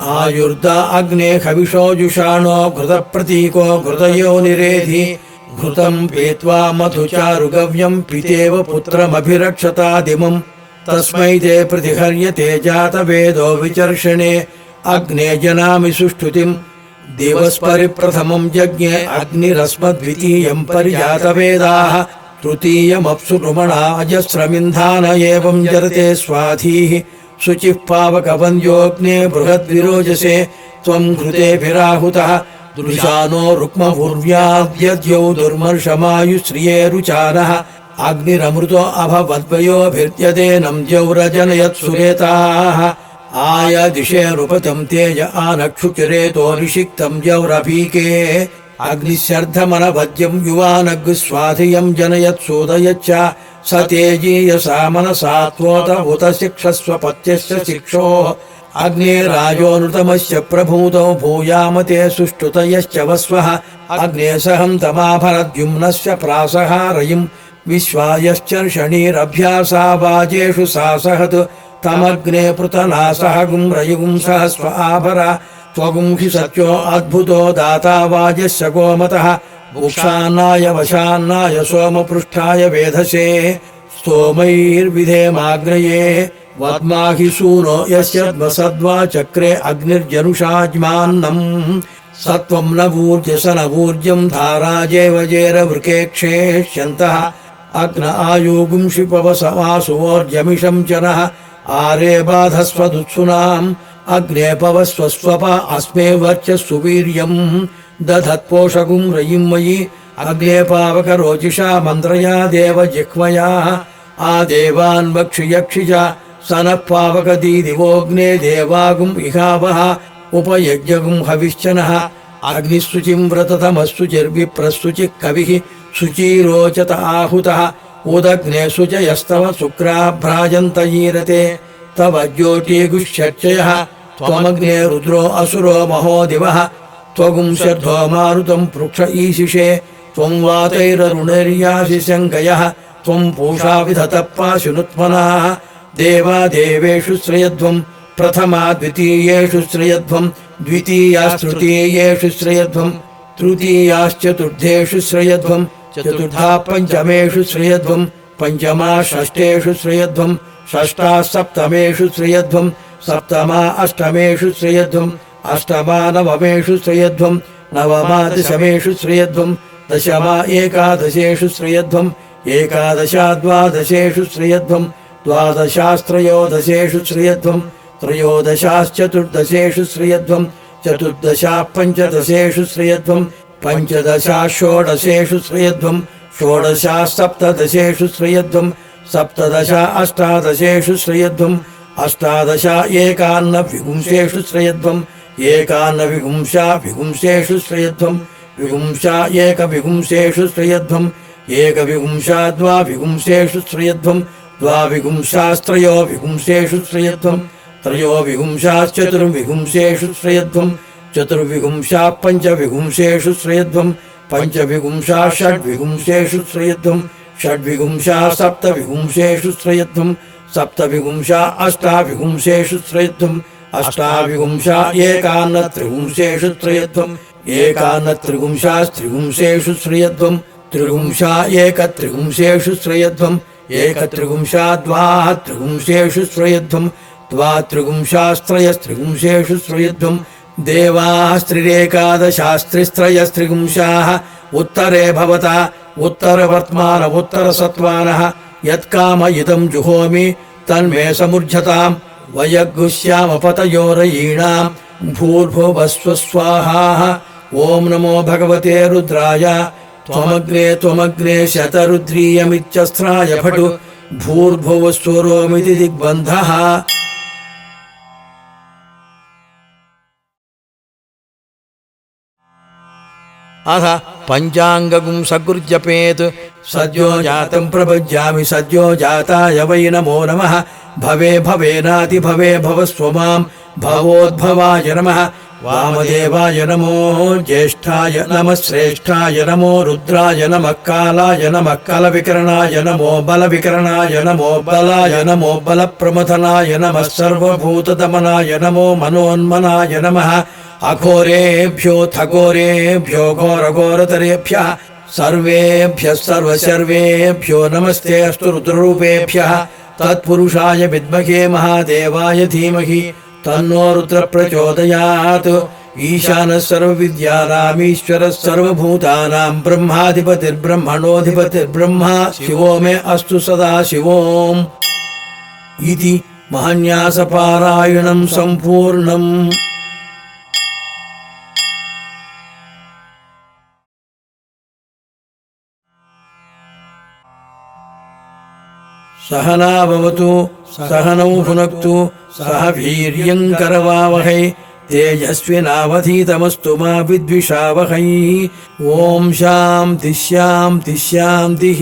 आयुर्दा अग्ने हविषो जुषाणो घृतप्रतीको घृतयो निरेधि घृतम् पीत्वा मधुचारुगव्यम् पितेव पुत्रमभिरक्षतादिमम् तस्मै ते प्रतिहर्यते जातवेदो विचर्षणे अग्ने जनामि सुष्ठुतिम् दिवस्परिप्रथमम् यज्ञे अग्निरस्मद्वितीयम् परिजातवेदाः तृतीयमप्सु रुमणा अजस्रमिन्धान एवम् जरते स्वाधीः शुचिः पावकवन्द्योऽग्ने बृहद्विरोजसे त्वम् घृतेभिराहुतः दृशानो रुक्मपूर्व्याद्यद्यौ दुर्मर्षमायुश्रिये रुचारः अग्निरमृतो अभवद्वयोभिर्यदेनम् जौरजनयत् आय दिशेरुपतम् तेज आनक्षुचिरेतो निषिक्तम् जौरभीके अग्निशर्धमनभद्यम् युवानग्स्वाधियम् जनयत् सूदयच्च स तेजीयसा मनसा त्वोत उत शिक्षस्वपत्यस्य शिक्षोः। अग्ने राजोऽनृतमस्य प्रभूतौ भूयामते सुष्ठुतयश्च वस्वः। अग्ने सहम् तमाभरद्युम्नस्य प्रासहारयिम् विश्वायश्चर्षणीरभ्यासा वाजेषु सासहत्। तमग्ने पृतनासह गुम् रयुगुम् सह स्व आभर। त्वगुम् हि सत्यो अद्भुतो दाता वाजस्य गोमतः भूषान्नाय वशान्नाय सोमपृष्ठाय वेधसे, स्तोमैर्विधेमाग्नये। वद्माहि सूनो यस्यद्वसद्वा चक्रे अग्निर्जनुषाज्मान्नम्। स त्वम् न वूर्जस न वूर्जम् धाराजेव जेरवृकेक्षेष्यन्तः अग्न आयोगुंशिपवसवासुवोर्जमिषम् च नः। आरे बाधस्वदुत्सुनाम्। अग्ने पवस्वस्वप अस्मे वर्चस्सु वीर्यम् दधत्पोषकुम् रयिम् मयि अग्ने पावकरोचिषा मन्त्रया देव जिह्मया आदेवान् वक्षियक्षि च स नः पावकती दिवोऽग्ने देवागुम् इहावः उपयज्ञगुम् हविश्च नः अग्निः शुचिम् व्रततमःशुचिर्विप्रशुचिः कविः शुचीरोचत आहुतः। उदग्ने शुचयस्तव शुक्राभ्राजन्तयीरते तव ज्योतिगुश्चर्चयः त्वमग्ने रुद्रो असुरो महो दिवः त्वगुंशर्धो मारुतम् पृक्ष ईशिषे त्वम् वातैररुणर्यासि शङ्कयः त्वम् पूषा विधतः पाशुनुत्मनाः देवादेवेषु श्रयध्वम् प्रथमा द्वितीयेषु श्रयध्वम् द्वितीयास्तृतीयेषु श्रयध्वम् तृतीयाश्चतुर्थेषु श्रयध्वम् चतुर्था पञ्चमेषु श्रयध्वम् पञ्चमा षष्ठेषु श्रयध्वम् षष्ठाः सप्तमेषु श्रयध्वम् सप्तमा अष्टमेषु श्रयध्वम् अष्टमा नवमेषु श्रयध्वम् नवमा दशमेषु श्रयध्वम् दशमा एकादशेषु श्रयध्वम् एकादशा द्वादशेषु श्रयध्वम् द्वादशास्त्रयोदशेषु श्रियध्वम् त्रयोदशाश्चतुर्दशेषु श्रियध्वम् चतुर्दशा पञ्चदशेषु श्रियध्वम् पञ्चदशा षोडशेषु श्रियध्वम् षोडशा सप्तदशेषु श्रियध्वम् सप्तदशा अष्टादशेषु श्रियध्वम् अष्टादशा एकान्नविपुंसेषु श्रयध्वम् एकान्नविपुंशा विपुंसेषु श्रयध्वम् विपुंशा एकविपुंसेषु श्रयध्वम् एकविपुंशा द्वाविपुंसेषु श्रयध्वम् द्वाविपुंशास्त्रयो विपुंसेषु श्रयध्वम् त्रयो विपुंशाश्चतुर्विपुंसेषु श्रयध्वम् चतुर्विपुंशा पञ्चविपुंसेषु श्रयध्वम् पञ्चविपुंशा षड्विपुंसेषु श्रयध्वम् षड्विपुंशा सप्तविपुंसेषु श्रयध्वम् सप्तविपुंशा अष्टाविपुंसेषु श्रयध्वम् अष्टाविपुंशा एकान्नत्रिपुंसेषु श्रयध्वम् एकान्नत्रिपुंशास्त्रिपुंसेषु श्रयध्वम् त्रिपुंशा एकत्रिपुंसेषु श्रयध्वम् एकत्रिपुंशा द्वात्रिपुंसेषु श्रयध्वम् द्वात्रिपुंशास्त्रयस्त्रिपुंसेषु श्रयध्वम् देवास्त्रिरेकादशास्त्रिस्त्रयस्त्रिपुंशाः उत्तरे भवता उत्तरवर्त्मान उत्तरसत्त्वानः यत्काम इदम् जुहोमि तन्मे समुर्झताम् वयगुष्यामपतयोरयीणाम् भूर्भुवस्व स्वाहाः ॐ नमो भगवते रुद्राय। त्वमग्रे त्वमग्रे शतरुद्रीयमित्यस्त्राय फटु। भूर्भुवस्वरोमिति दिग्बन्धः। अथ पञ्चाङ्गगुं सकृजपेत् सद्यो जातम् प्रपज्यामि सद्यो जाताय वै नमो नमः भवे भवेनाति भवे भवस्व माम्। भवोद्भवाय नमः। वामदेवाय नमो ज्येष्ठाय नमः। श्रेष्ठाय नमो रुद्राय नमः। कालाय नमः। कलविकरणाय नमो बलविकरणाय नमो बलाय नमो बलप्रमथनाय नमः। सर्वभूतदमनाय नमो मनोन्मनाय नमः। अघोरेभ्यो थघोरेभ्यो घोरघोरतरेभ्यः। सर्वेभ्यः सर्वसर्वेभ्यो नमस्ते। अस्तु रुद्ररूपेभ्यः तत्पुरुषाय विद्महे महादेवाय धीमहि, तन्नो रुद्रप्रचोदयात्। ईशानः सर्वविद्यानामीश्वरः सर्वभूतानाम् ब्रह्माधिपतिर्ब्रह्मणोऽधिपतिर्ब्रह्मा, शिवो मे अस्तु सदा शिवोम्। इति महन्यासपारायणम् सम्पूर्णम्। सहना भवतु सहनौ भुनक्तु सह वीर्यम् करवावहै तेजस्विनावधीतमस्तु मा विद्विषावहै। ॐ शान्तिः शान्तिः शान्तिः